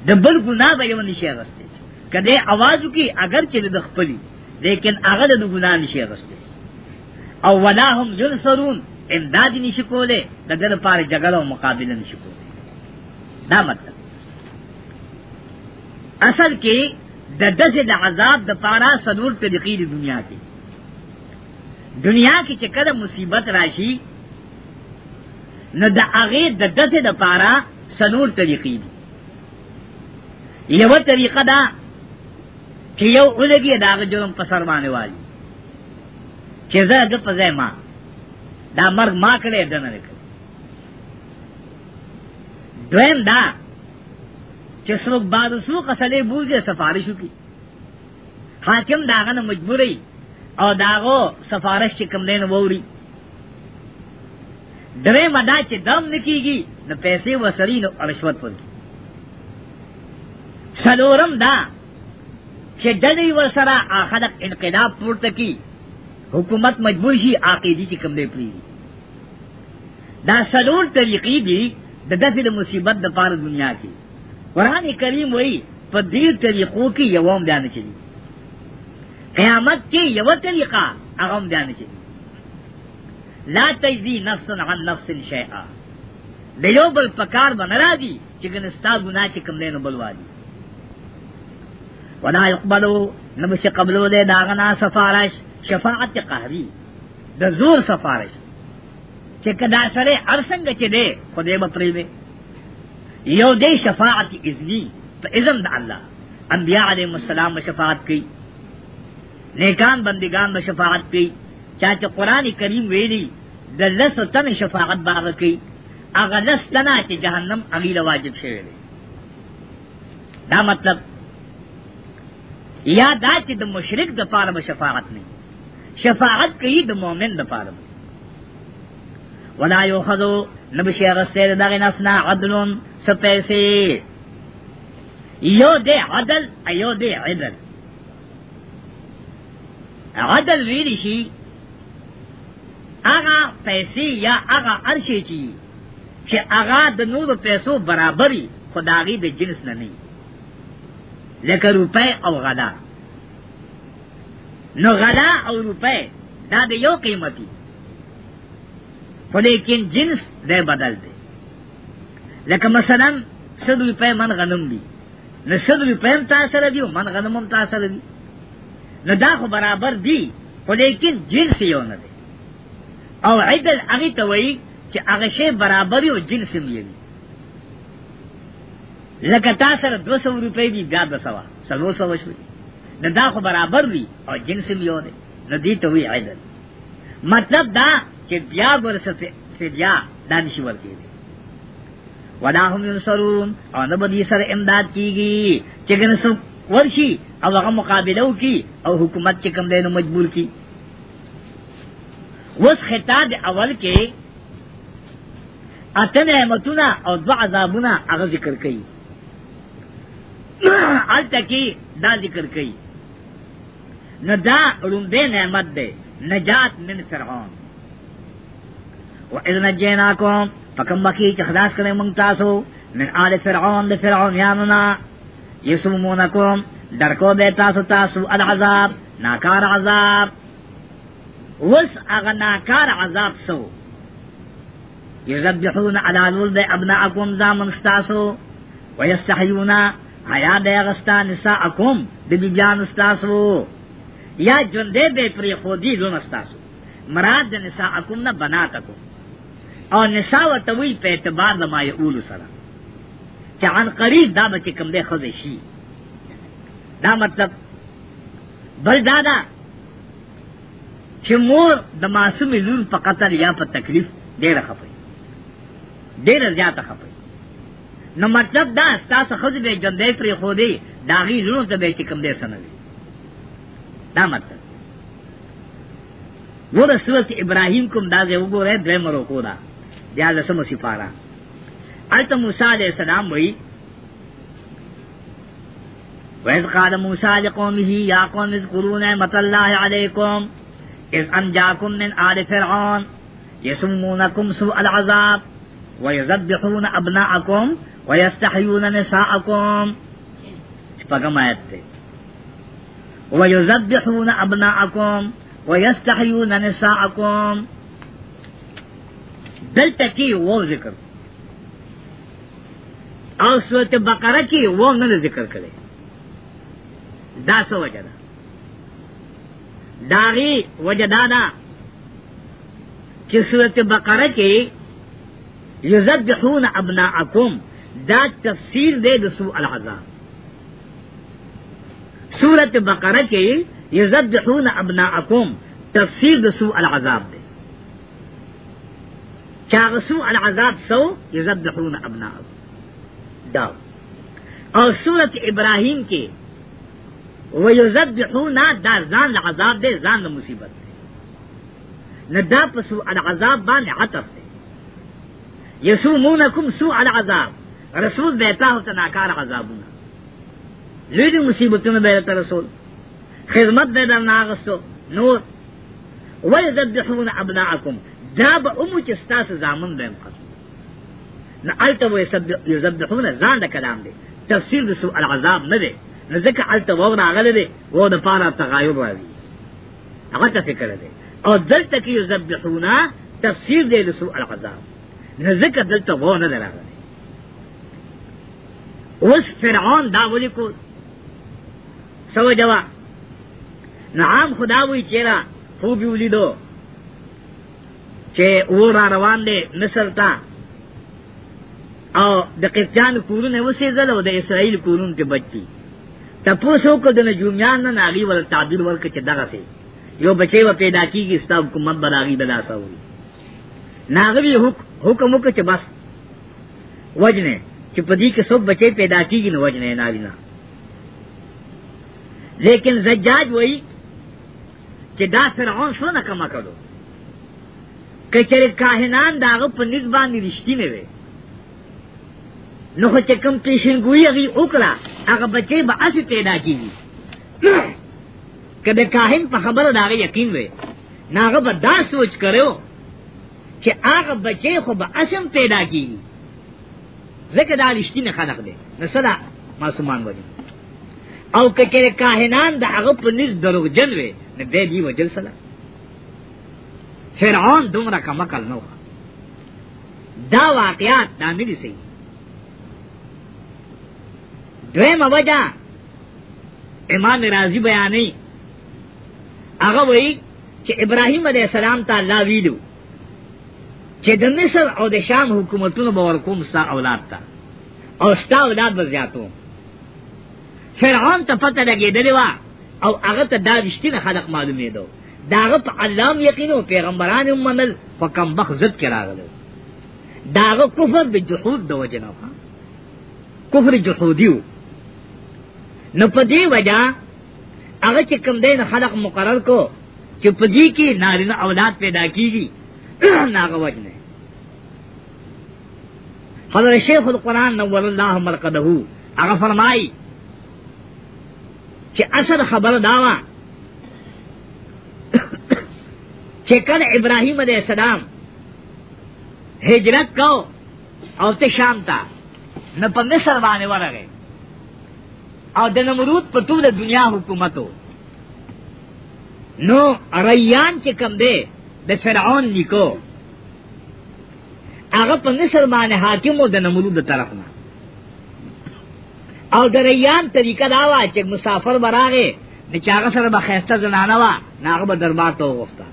د بل ګناه به یو نشي راستي کله आवाज کی اگر چې د خپلی لیکن هغه د ګناه نشي راستي او ولاهم ينصرون امداد نشي کوله دغه لپاره جګړه او مقابله نشي کوله دا مطلب اصل کې د دز د عذاب د پارا سنور طریقې د دنیا کې دنیا کې چې کله مصیبت راشي نو د هغه د دز د پارا سنور طریقې دي یو طریقه دا چې یو ولګي دا جرم په سر باندې والی چې زه د پځه ما دا مرګ ما کړې دنه کړ دویم دا چسرو بعد سو قسلے بوزے سفارش کی حاکم داغه نه مجبوری او داغو سفارش چې کم دین ووري درې مدا چې دم نکیږي نو پیسې وسري نو رشوت ورکی سلورم دا چې دنې وسره اخلق انقلاب پورته کی حکومت مجبور شي عقیدی چې کم دی پری دا سلور طریقې دي د دفع د مصیبت د پاره دنیا کې قرآن کریم وہی پر دیر طریقوں کی یوم بیان چلی قیامت کی یو طریقہ اغم بیان چلی لا تجزی نفس عن نفس شیعہ دیو بل پکار بنرا دی چکن استا گناہ چکم دینو بلوا دی ولا یقبلو نبش قبلو دے داغنا سفارش شفاعت قہری د زور سفارش چکدا سرے ارسنگ چدے خدے بپری دے یو دے شفاعت اذنی تو اذن دا اللہ انبیاء علیہ السلام میں شفاعت کی نیکان بندگان میں شفاعت کی چاچے قرآن کریم ویلی دلس تن شفاعت باغ کی اغلس تنا چے جہنم اغیل واجب شوئے لے دا مطلب یا دا چے دا مشرک دا پارم شفاعت نہیں شفاعت کی دا مومن دا پارم ولا یو خذو نبشی اغسطے داغی نسنا عدلون سپیسی یو دے عدل ایو دے عدل عدل ویلی شی اغا پیسی یا اغا عرشی چی چی اغا دنور پیسو برابری خداغی دے جنس ننی لکه روپے او غلا نو غلا او روپے دا د یو قیمتی خو لیکن جنس دے بدل دے لکه مثلا صد روپے من غنم دی نو صد روپے تا سره دی من غنم تا سره دی نو دا خو برابر دی خو لیکن جنس یو نه دی او عدل هغه ته وایي چې هغه شی برابر یو جنس یې دی لکه تا سره 200 روپے دی دا 200 سلو سو شو نو دا خو برابر دی او جنس یې یو دی نو دی ته وایي عدل مطلب دا چې بیا ورسه فدیا دانش ورکی دی ودا هم ينصرون او نه به سره امداد کیږي چې ګنه سو ورشي او هغه مقابله وکي او حکومت چې کم دینو مجبور کی وس خطاب اول کې اته نعمتونه او دعا عذابونه هغه ذکر کړي الته کې دا ذکر کړي نو دا روم دې نعمت ده نجات من فرعون و اذن جیناکم فکم بکی چی خلاص کرے منگ تاسو من آل فرعون دے فرعون یاننا یسومونکم درکو دے تاسو تاسو العذاب ناکار عذاب وس اغا ناکار عذاب سو یذبحون علی الولد ابناءکم زامن ستاسو ویستحیون حیا دے غستا نساءکم دبی بیان ستاسو یا جندے بے پری خودی لونستاسو مراد نساء اکم نہ بنا تکو اور نساء و طوی پہ اعتبار لما یعول سرا کہ عن قریب دا بچے کم دے خود شی دا مطلب بل دادا چې مور د معصوم لور په قتل یا په تکلیف ډیره خپي ډیره زیاته خپي نو مطلب دا ستاسو خود به جندې پرې خو دی داغي لور ته به چې کم دې سنوي دا مطلب وہ رسولت ابراہیم کم دازے اگو رہے دوے مروکو دا دیا جاز اسم سفارا علت موسیٰ علیہ السلام وی ویز قال موسیٰ ہی یا قوم از قرون احمد اللہ علیکم از انجاکم من آل فرعون یسمونکم سوء العذاب ویزبحون ابناءکم ویستحیون نساءکم شپاکم آیت تے وَيُذَبِّحُونَ أَبْنَاءَكُمْ وَيَسْتَحْيُونَ نِسَاءَكُمْ دلته کې و ذکر او سورت بقره کې و نه ذکر کړي دا سو وجدا داغي وجدا دا چې سورت بقره کې یذبحون ابناءکم دا تفسیر دی د سوء العذاب سورت بقرہ کے یزدحون ابناءکم تفسیر سوء العذاب دے چاغ سوء العذاب سو یزدحون ابناءکم دا اور سورت ابراہیم کے ویزدحون دا زان العذاب دے زان مصیبت دے نہ پسو العذاب بان عطف دے یسومونکم سوء العذاب رسول بیتا ہوتا ناکار عذابونا لوی دی مصیبتونه به تر رسول خدمت دې در ناغستو نور ويذبحون ابناءكم دا به امو چې ستاسو زامن به مقصد نه الته وي يذبحون ځان د کلام دی تفسیر د سو العذاب نه دی نه ځکه الته وو راغله دی وو د پاره تغایب راځي هغه ته فکر دی او دلته کې يذبحون تفسیر دی د سو العذاب نه ځکه دلته وو نه راغله اوس فرعون دا ولي کو سو جوا نعام خدا وی چیرا خوبی ولی دو چه او را روان دے نصر تا او د قبطیان کورونه وسېزل او د اسرائیل کورون ته بچي تپوسو کو د نجومیان نه ناغي ول تعبیر ورک چې دغه سي یو بچي و پیدا کیږي ستا حکومت بلاغي د لاسه وي ناغوی حکم وک چې بس وجنه چې پدې کې څوک بچي پیدا کیږي نو وجنه ناوی نه لیکن زجاج وہی کہ دا فرعون سو نہ کما کرو کہ چرے کاہنان داغ پر نسبان رشتی میں وے نو چې کوم پیشن ګوئی هغه وکړه هغه بچي به اسی پیدا کیږي کله کاهن په خبره دا یقین وي ناغه به دا سوچ کړو چې هغه بچي خو به اسم پیدا کیږي ځکه دا رښتینه خلق دي نو صدا معصومان وایي او کچره کاهنان د هغه په نس دروغ جنوي نه به دی وجل سلا فرعون دومره کمکل نو دا واقعات دا نه دي سي دویم وجہ امام رازی بیانې هغه وایي چې ابراهیم علیه السلام ته الله ویلو چې د مصر او د شام حکومتونو باور کوم ستا اولاد ته او ستا اولاد به زیاتو فرعون ته پته لګېدلې وا او هغه ته دا رښتینه خلق معلومې دو داغه په الله یقین او پیغمبران هم منل په کم بخ زد کې راغله داغه کفر به جحود د وجه نه کفر جحودیو نو په دې وجہ هغه چې کم دین خلق مقرر کو چې په دې کې نارینه اولاد پیدا کیږي ناغه وجنه حضرت شیخ القرآن نور الله مرقده هغه فرمایي چې اصل خبر داوا چې کله ابراهیم علیہ السلام هجرت کو او ته شام ته نه په مصر باندې ورغی او د نمرود په ټول دنیا حکومتو نو ریان چې کم دی د فرعون نیکو هغه په مصر باندې حاکم او د نمرود طرف نه او د ریان طریقه دا وا چې مسافر براغه د چاغه سره به خیسته زنانه وا ناغه به دربار ته وغوښته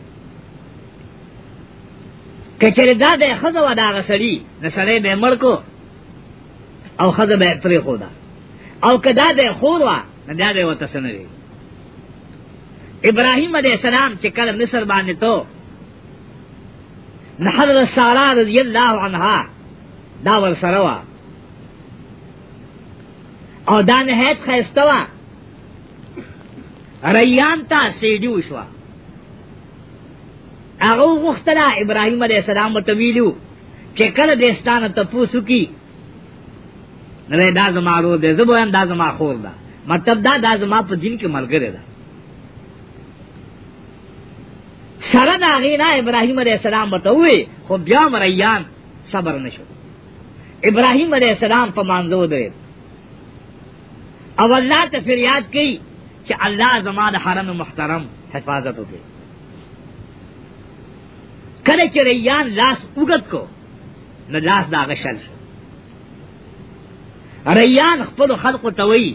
کچره دا د خزه و دا غسړي د سړی به ملکو او خزه به پرې خودا او کدا د خور وا نه دا به وته سنري ابراهيم عليه السلام چې کله مصر باندې تو نه حضرت سارا رضی الله عنها دا ور سره او دا نهایت خیسته وا ریان تا سیډی وشوا هغه وختلا ابراهیم علیه السلام ته ویلو چې کله دستانه ته پوسو کی نه دا زمارو دې زبو هم دا زما خور دا مطلب دا دا زما په دین کې ملګری دا سره دا غینا ابراهیم علیه السلام ته وی خو بیا مریان صبر نشو ابراهیم علیه السلام په مانزو درید او اللہ ته فریاد کی چې الله زما د حرم محترم حفاظت وکړي کله چې ریان لاس وګت کو نو لاس دا غشل شو ریان خپل خلق توي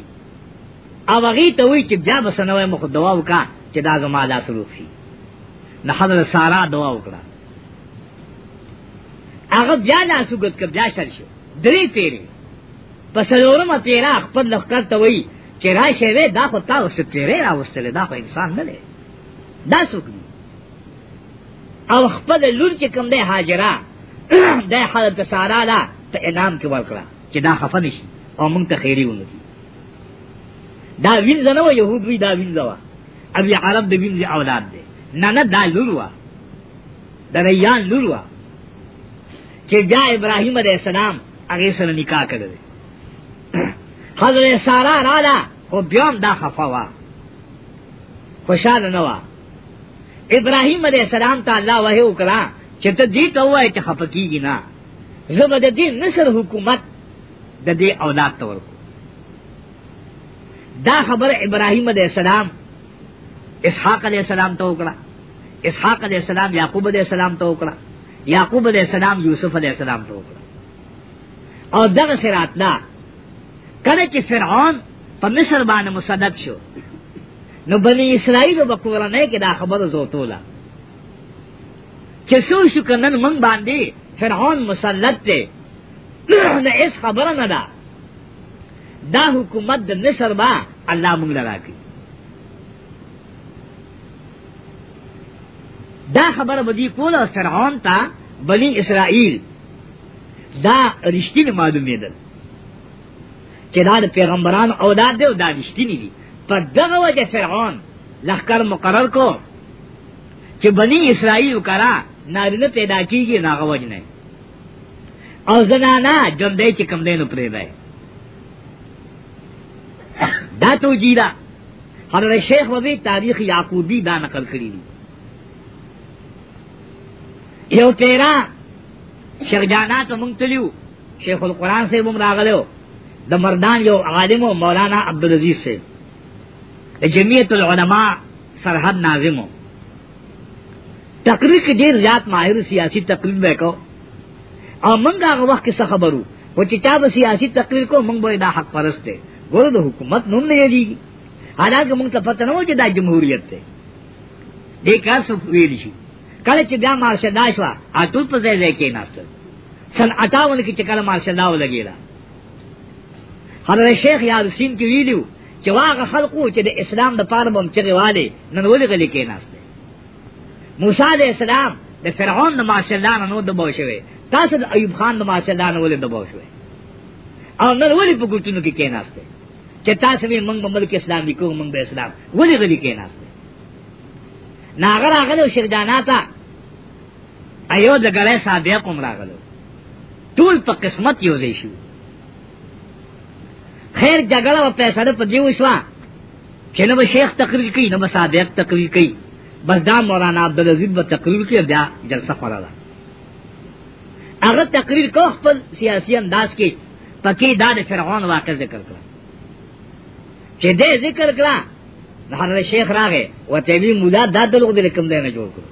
او هغه توي چې بیا بسنوي مخ دوا وکا چې دا زما لاس روخي نه حضرت سارا دوا وکړه هغه بیا لاس وګت ک بیا شل شو درې تیرې پسلورم تیرا خپل لخر ته وای چې راشه وې دا خو تاسو تیرې راوستل دا خو انسان نه دی دا څوک دی او خپل لور چې کوم دی هاجرا د حالت سارا لا ته انعام کې ورکړه چې دا خفه نشي او مونږ ته خیری ونکي دا وین زنه يهود وی دا وین زوا ابي عرب د وین اولاد دی نه نه دا لور وا د ریان لور وا چې دا ابراهيم عليه السلام هغه سره نکاح کړل حضرت سارا رالا خو بیام دا خفا وا خوشحال نوا ابراہیم علیہ السلام تا اللہ وحی اکرا چتا دی تو وای چا خفا کی گی نا زبا دا دی نصر حکومت دا دی اولاد تورکو دا خبر ابراہیم علیہ السلام اسحاق علیہ السلام تو اکڑا اسحاق علیہ السلام یعقوب علیہ السلام تو اکڑا یعقوب علیہ السلام یوسف علیہ السلام تو اکڑا اور دغ سے راتنا کله چې فرعون په مصر باندې مسدد شو نو بنی اسرائیل په کورنۍ کې دا خبره زوتوله چې څو شو کنن من باندې فرعون مسلط دی نه اس خبره نه ده دا حکومت د مصر با الله موږ لرا کی دا خبره بدی کول او فرعون ته بنی اسرائیل دا رښتینه معلومېدل چې دا د پیغمبران او دا دی او دا رښتینی دي په دغه وجه فرعون لخر مقرر کو چې بنی اسرائیل کرا نارینه پیدا کیږي ناغه وجنه او زنانا جندې چې کم دینو پرې ده دا تو جیدا حضرت شیخ وبی تاریخ یعقوبی دا نقل کړی دی یو تیرا شیخ جانا ته مونږ تلیو شیخ القرآن سے مونږ راغلو د مردان یو عالم و مولانا عبدالعزیز سے جمعیت العلماء سرحد ناظم تقریر کې ډیر زیات ماهر سیاسی تقریر وکاو او موږ هغه وخت کې خبرو و چې تاسو سیاسی تقریر کو موږ به دا حق پرسته ګوره د حکومت نوم نه دی حالانکه موږ ته پته نه و چې دا جمهوریت دی دې کار څه ویل شي کله چې دا مارشه داشوا اټول په ځای کې ناست سن 58 کې چې کله مارشه داو لګیلا حضرت شیخ یاسین کې ویلو چې واغه خلقو چې د اسلام د پاره بم چغې والے نن ولې غلي کېناسته موسی علیہ السلام د فرعون د ماشلان نو د بوشوي تاسو د ایوب خان د ماشلان ولې د بوشوي او نن ولې په ګوتونو کې کېناسته چې تاسو به موږ ملک اسلام وکړو موږ به اسلام ولې غلي کېناسته ناغر هغه شیخ جاناتا ایو د ګړې صاحب کوم راغلو ټول په قسمت یوځې شو خیر جګړه او فیصله په دی وشوه چې نو شیخ تقریر کوي نو صادق تقریر کوي بس دا مولانا عبدالعزیز به تقریر کوي دا جلسه خورلا هغه تقریر کو خپل سیاسی انداز کې پکې دا د فرعون واقع ذکر کړ چې دې ذکر کړه هر شیخ راغې وته وی مولا دا د لوګ دې کوم دی نه جوړ کړو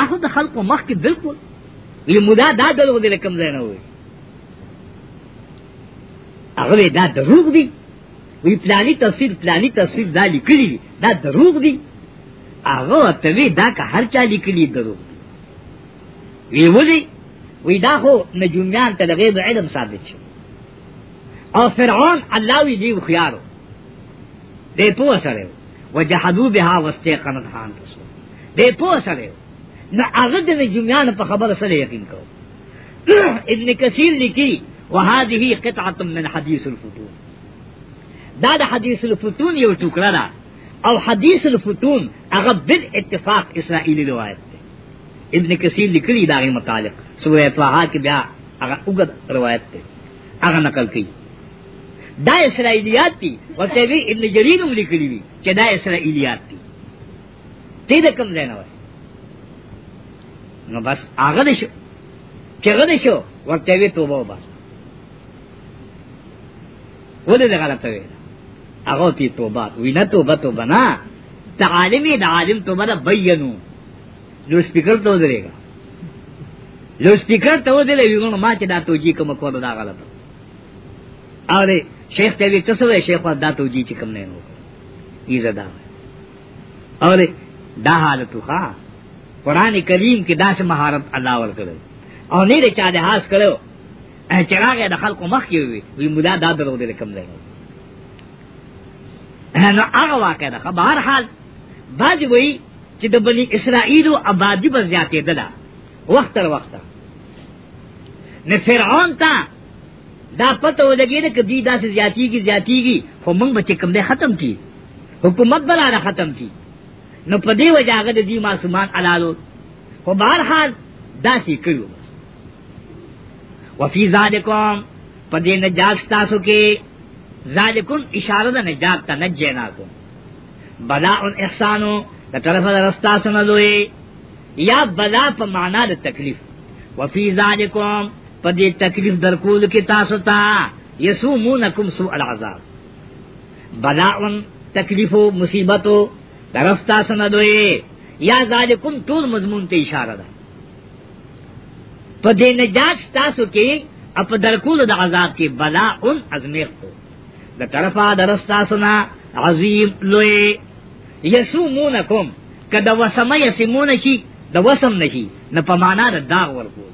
هغه د خلکو مخ کې بالکل وی مولا دا د لوګ دې کوم دی نه وي هغه دا دروغ دی وی پلانی تفسیر پلانی تفسیر دا لیکلی دی دا دروغ دی هغه ته وی دا که هر چا لیکلی دروغ دی وی ولی وی دا خو نجومیان ته غیب علم ثابت شو او فرعون الله وی دی خيارو دې پوه سره وجحدوا بها واستيقن خان رسول دې پوه سره نو هغه د نجومیان په خبره سره یقین کو ابن کثیر لیکي وهذه قطعه من حديث الفتون دا د حدیث الفتون یو ټوکړه ده او حدیث الفتون هغه بل اتفاق اسرائیلی روایت ده ابن کثیر لیکلی دا متعلق سورہ طه کې بیا هغه وګد روایت ده هغه نقل کړي دا اسرائیلیات دي ورته وی ابن جریر هم لیکلی وی چې دا اسرائیلیات دي دې د کوم ځای نه نو بس هغه دې شو چې هغه دې شو ورته وی توبه وباسه ولې دې غلطه وې هغه تی توبه وینا توبه توبه نه تعالیم د عالم توبه دا بیانو لو سپیکر ته ودرېګا لو سپیکر ته ودلې ویګونو ما چې دا توجی کوم کو دا غلطه اره شیخ ته وی څه وې شیخ دا توجی چې کوم نه نو ایزه دا اره دا حالت ښا قران کریم کې داس مهارت الله ور کړو او نه چا دهاس کړو Eh, چراغ د خلکو مخ کې وي وی مولا دا درو دې کم دی eh، نو هغه واقع ده خبر حال باج وی چې د بنی اسرائیل او آبادی پر زیاتې ده وخت تر وخت نه فرعون ته دا پته ولګی نه کدی دا سے زیاتی کی زیاتی کی خو موږ بچ کم دی ختم کی حکومت بلا ختم کی نو پدی وجاګه دی معصومان علالو خو بهر حال دا سی کړو وفی ذالکم پدې نجات تاسو کې ذالکم اشاره ده نجات ته نجینا کو بلا ان احسانو د طرفه رستا سملوي یا بلا په معنا د تکلیف وفی ذالکم پدې تکلیف درکول کې تاسو ته یسومونکم سوء العذاب بلا ان تکلیفو مصیبتو درستا سملوي یا ذالکم ټول مضمون ته اشاره ده په دې نجات تاسو کې اپ درکول د عذاب کې بلا ان ازمیختو د طرفا درستا سنا عظیم لوی یسومونکم کدا وسمه یسمون شي د وسم نشي نه په معنا د داغ ورکول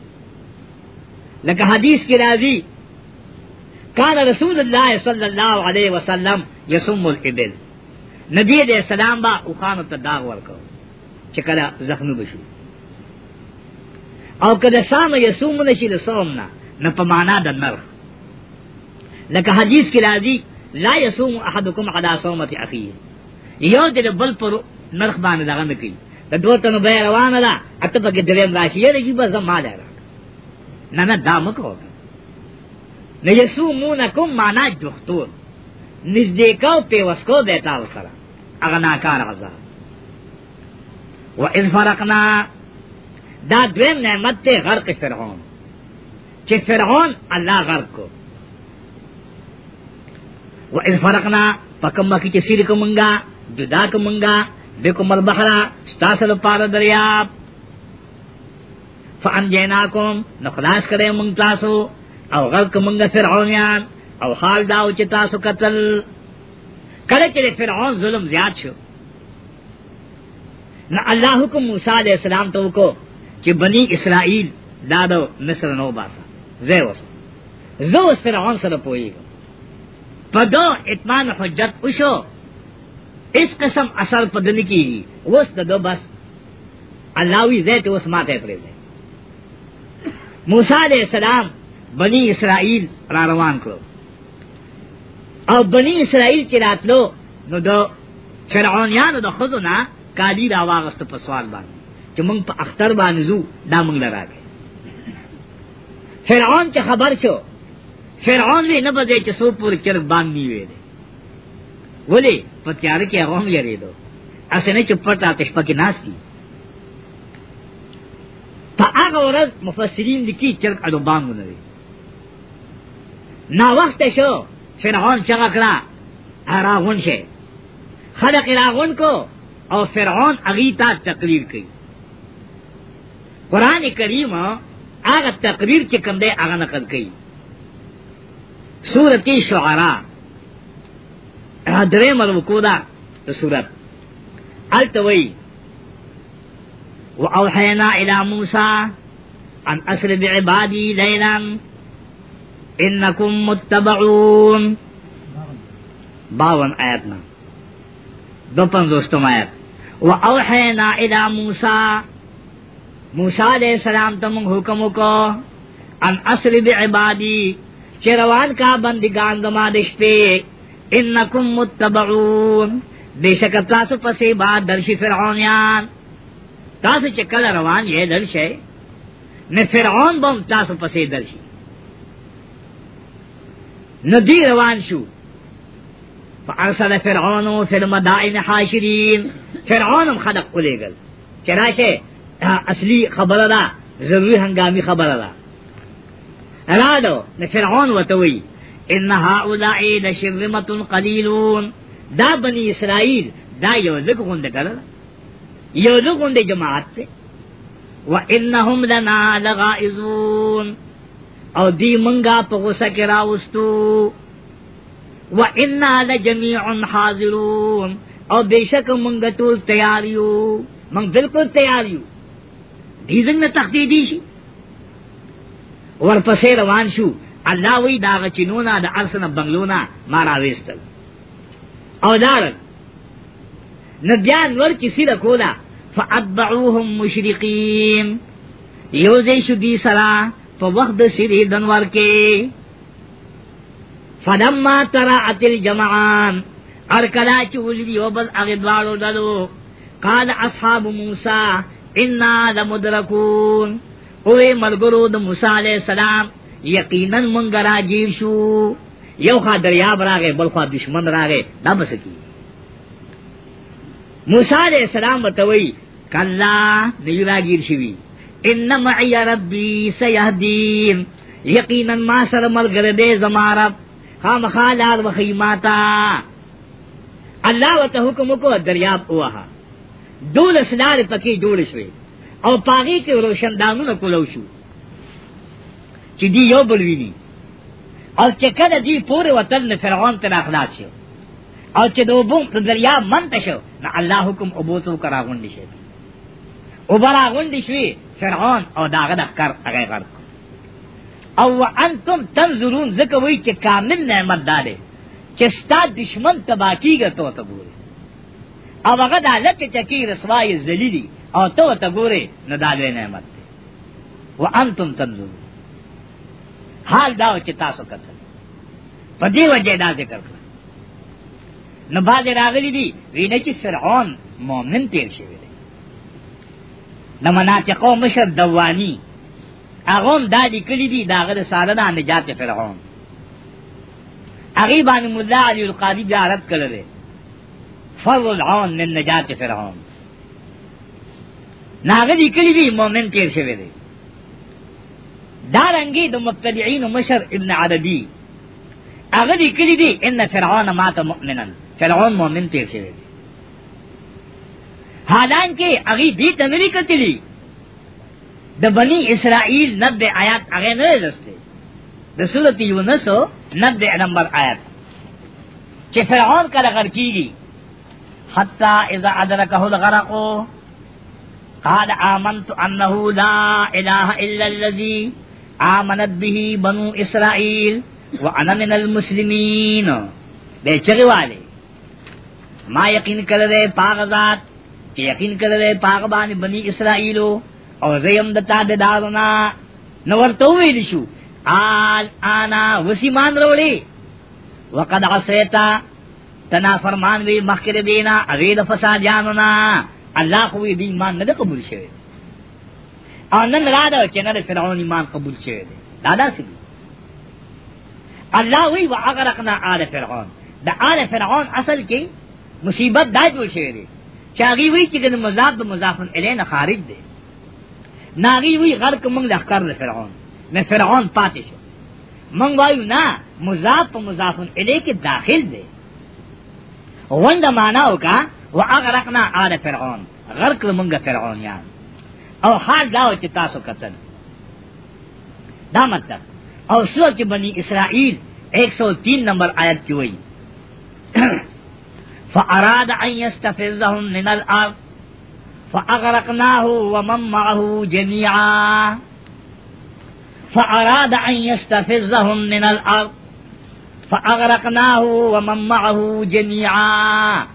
لکه حدیث کې راځي قال رسول الله صلی الله علیه وسلم یسم الابل نبی دې سلام با او خان ته داغ ورکو چې کله زخمی بشو او کده سام یسوم نشی لسومنا نه په معنا د نرخ لکه حدیث کې راځي لا یسوم احدکم عدا صومت اخیه یو دې بل پر نرخ باندې دغه نه کوي د دوه تنو به روانه ده اته پکې دریم راشي یې چې بس ما ده نه نه دا مکو نه یسومونکم معنا جوختور نږدې کو په وسکو دیتا وسره اغه ناکار عذاب و اذ فرقنا دا دویم نعمت تے غرق فرعون چی فرعون اللہ غرق کو و اذ فرقنا پکم مکی چی سیر کمنگا جدا کمنگا بکم البحرہ ستاسل پار دریاب فانجیناکم نخلاص کرے منگ تاسو او غرق منگا فرعونیان او خال داو چی تاسو قتل کله چې فرعون ظلم زیات شو نہ اللہ حکم موسی علیہ السلام تو کو چې بنی اسرائیل دا د مصر نو باسا زه وس زه وس فرعون سره پويګم په دا اتمان حجت وشو اس قسم اثر پدنی کی وس دو بس الله وی زه ته وس ماته پرې ده موسی علیہ السلام بنی اسرائیل را روان کړو او بنی اسرائیل چې راتلو نو دو فرعونانو د خودونه کالی را واغست په سوال باندې چې مونږ په اختر باندې زو دا مونږ لراګي فرعون چې خبر شو فرعون وی نه پدې چې سو پور چر باندې وی دی ولی په تیار کې هغه هم یریدو اسنه چې پټ آتش پکې ناشتي په هغه ورځ مفسرین لیکي چې اډو باندې نه دی نا وخت شو فرعون چې غکړه هراغون شه خلق راغون کو او فرعون اغیتا تقریر کړي قرآن کریم آغا تقریر چکم دے آغا نقل کئی سورت شعراء درے مرمکو دا سورت التوئی وَأَوْحَيْنَا إِلَى مُوسَىٰ أَنْ أَسْرِ بِعِبَادِي لَيْلًا إِنَّكُمْ مُتَّبَعُونَ باون آیتنا دو پندوستم آیت وَأَوْحَيْنَا إِلَى مُوسَىٰ موسیٰ علیہ السلام تم حکم کو ان اصل بعبادی چروان کا بندگان دما دشتے انکم متبعون بے شک تاسو پسی بات درش فرعونیان تاسو چکل روان یہ درش ہے نہ فرعون بم تاسو پسی درشی نہ دی روان شو فارسل فرعون فی المدائن حاشرین فرعون خلق قلے گل چراشے اصلی خبره ده ضروری هنګامي خبره ده الادو نفرعون وتوي ان هؤلاء لشرمه قليلون دا بني اسرائيل دا یو لګ غونډه کړل یو لګ غونډه جماعت ته وانهم لنا لغائزون او دی منګه په غوسه کې راوستو وانا لجميع حاضرون او بیشک منګه ټول تیار یو منګ بالکل تیار یو دی څنګه تختی دی شي ورپسې روان شو الله وی دا چینونه د ارسن بنگلونا ما را وېستل او دار نبيان ور چې سیده کولا فاتبعوهم مشرقين یوزې شو دی سرا په وخت د سری دنوار کې فلما ترى الجمعان ارکلا چولی دی وبل اغدوارو دلو قال اصحاب موسی انا لمدرکون اوے ملگرو دا موسیٰ علیہ السلام یقینا منگا راجیر شو یو خواہ دریاب راگے بل خواہ دشمن راگے دا بسکی موسیٰ علیہ السلام بتوئی کلا نیرا گیر شوی ان معی ربی سیہدین یقینا ما سر ملگر دے زمارب خام خالار وخیماتا اللہ و حکم کو دریاب اوہا دول اسلار پکې جوړ شوي او پاغي کې روشندانونه کولو شو چې دی یو بل ویني او چې کله دی پوره وطن له فرعون ته اخلاص شو او چې دوبو په دریا منت شو نو الله حکم ابوتو کرا غونډ شي او برا غونډ شي فرعون او داغه د کار هغه غر او انتم تنظرون زکه وای چې کامل نعمت داله چې ستا دشمن تباکیږي ته ته ګوري او هغه د حالت کې چکی رسوای ذلیلی او تو ته ګوره نه دالې نعمت دی وانتم تنظر حال دا چې تاسو کتل په دې وجه دا ذکر کړ نو باز راغلی دی وینه چې فرعون مؤمن تیر شوی دی د منافقو مشر دوانی هغه دا لیکلی دی داغه د ساده د نجات فرعون هغه باندې مولا علی القاضی بیا رد کړل فرض العون من نجات فرعون ناغدی کلی دی مومن تیر شوی دی دارنگی دو مبتدعین و مشر ابن عربی اغدی کلی دی ان فرعون مات مؤمنن فرعون مومن تیر شوی دی حالانکہ اگی دی تنری کتلی د بنی اسرائیل نبے آیات اگے نہ رستے د سورت یونس نبے نمبر آیات کہ فرعون کا رغر کی گئی حتى اذا ادركه الغرق قال آمنت انه لا اله الا الذي آمنت به بنو اسرائيل وانا من المسلمين بے چغی والے ما یقین کر رہے پاک ذات کہ یقین کر رہے پاک بان بنی اسرائیلو اور زیم دتا ددارنا نورتو ویلی شو آل آنا وسیمان روڑی وقد عصیتا تنا فرمان وی مخکر دینا اغید فسا جانونا اللہ خوی دی ایمان ندے قبول شوئے اور نن را دو چنہ دے فرعون ایمان قبول شوئے دے دادا سبی اللہ وی وعغرقنا آل فرعون دا آل فرعون اصل کی مصیبت دا جو شوئے دے چاگی وی چکن مضاف دا مضافن علین خارج دے ناگی وی غرق منگ دا اخکر فرعون میں فرعون پاتے شو منگ وایو نا مضاف مضافن علی کے داخل دے ہوگا وہ اگ واغرقنا آل فرعون غرق منگ فرعون یان او حال داو چې تاسو قتل دا مطلب او کی بنی اسرائیل 103 نمبر آیت کی ہوئی فاراد ان يستفزهم من الارض فاغرقناه ومن معه جميعا فاراد ان يستفزهم من الارض فاغرقناه ومن معه جميعا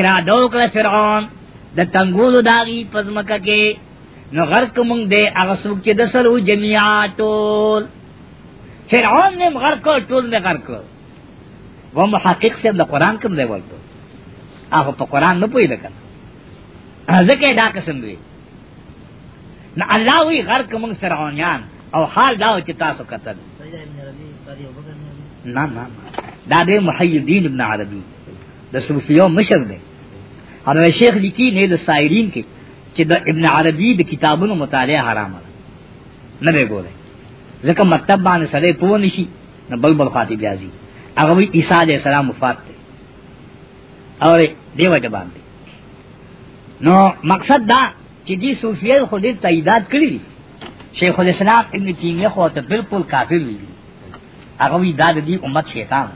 ارادو کر فرعون د تنگولو داغي پزمکه کې نو غرق مونږ دې هغه څوک چې د سلو جميعا ټول فرعون نے غرق کو ټول نے غرق و محقق سے د قران کوم دی ولته هغه په قران نه پوي لکه ځکه دا قسم دی نو الله وی غرق مونږ فرعونیان او حال دا چې تاسو قتل نه نه دا د محی الدین ابن عربی د صوفیو مشر دی هغه شیخ لیکي نه د سایرین کې چې د ابن عربی د کتابونو مطالعه حرامه نه به ګوره ځکه مکتب باندې سره پوه نشي نه بل بل خاطی بیازي هغه وی عیسی علی السلام وفات دی اور دیو ته باندې نو مقصد دا چې دې صوفیه خو دې تاییدات کړی شیخ الاسلام ابن تیمیه خو ته بالکل کافر دی هغه وی دا د دې امت شیطان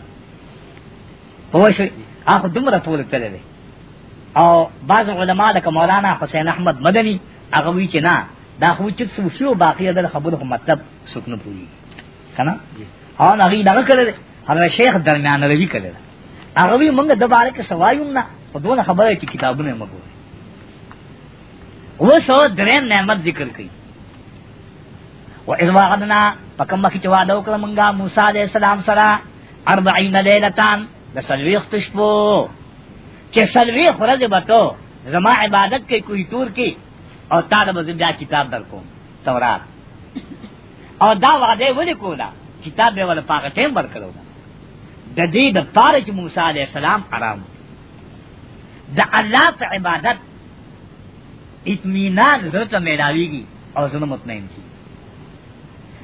په شي هغه دومره ټول کړی دی او بعض علما د مولانا حسین احمد مدنی هغه وی چې نه دا خو چې څو شو باقی د خبرو مطلب څوک نه پوي کنه او هغه دا کړی دی هغه شیخ درمیان لوي کړی دی هغه وی موږ د باره کې سوایو نه په دونه خبره چې کتابونه مګو و سو درېم نعمت ذکر کړي و اذ وعدنا پکم مخی چوا دو کلمنگا موسی علیہ السلام سرا اربعین لیلتان د سلویخ تشپو چې سلویخ ورځ بتو زما عبادت کې کوئی تور کې او تا د بیا کتاب درکو تورات او دا وعده ولې کولا کتاب به ول پاګه ټیم ورکړو د دې د پاره چې موسی علیہ السلام آرام د الله په عبادت اطمینان زړه ته ملاويږي او زړه مطمئن کیږي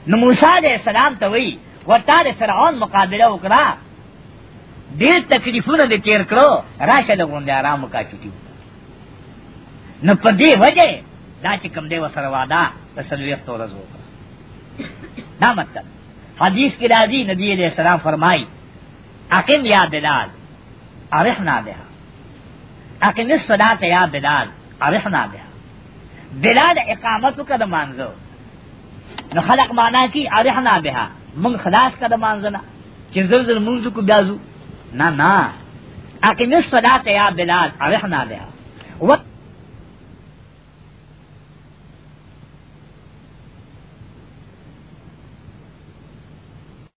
نو موسی علیہ السلام ته وی ورته د فرعون مقابله وکړه ډیر تکلیفونه دې تیر کړو راشه لګون دې آرام وکا چټي نو په دې وجه دا چې کوم دې وسره وادا تسلیف تولز وکړه دا مطلب حدیث کی راضی نبی علیہ السلام فرمائی اقم یا بلال ارحنا بها اقم الصلاة یا بلال ارحنا بها بلال اقامت کا دمانزو نو خلق معنا کی ارحنا بها من خلاص کړه مانځنه چې زلزل مونږ کو بیازو نه نه اقیم الصلاة یا بلاد ارحنا بها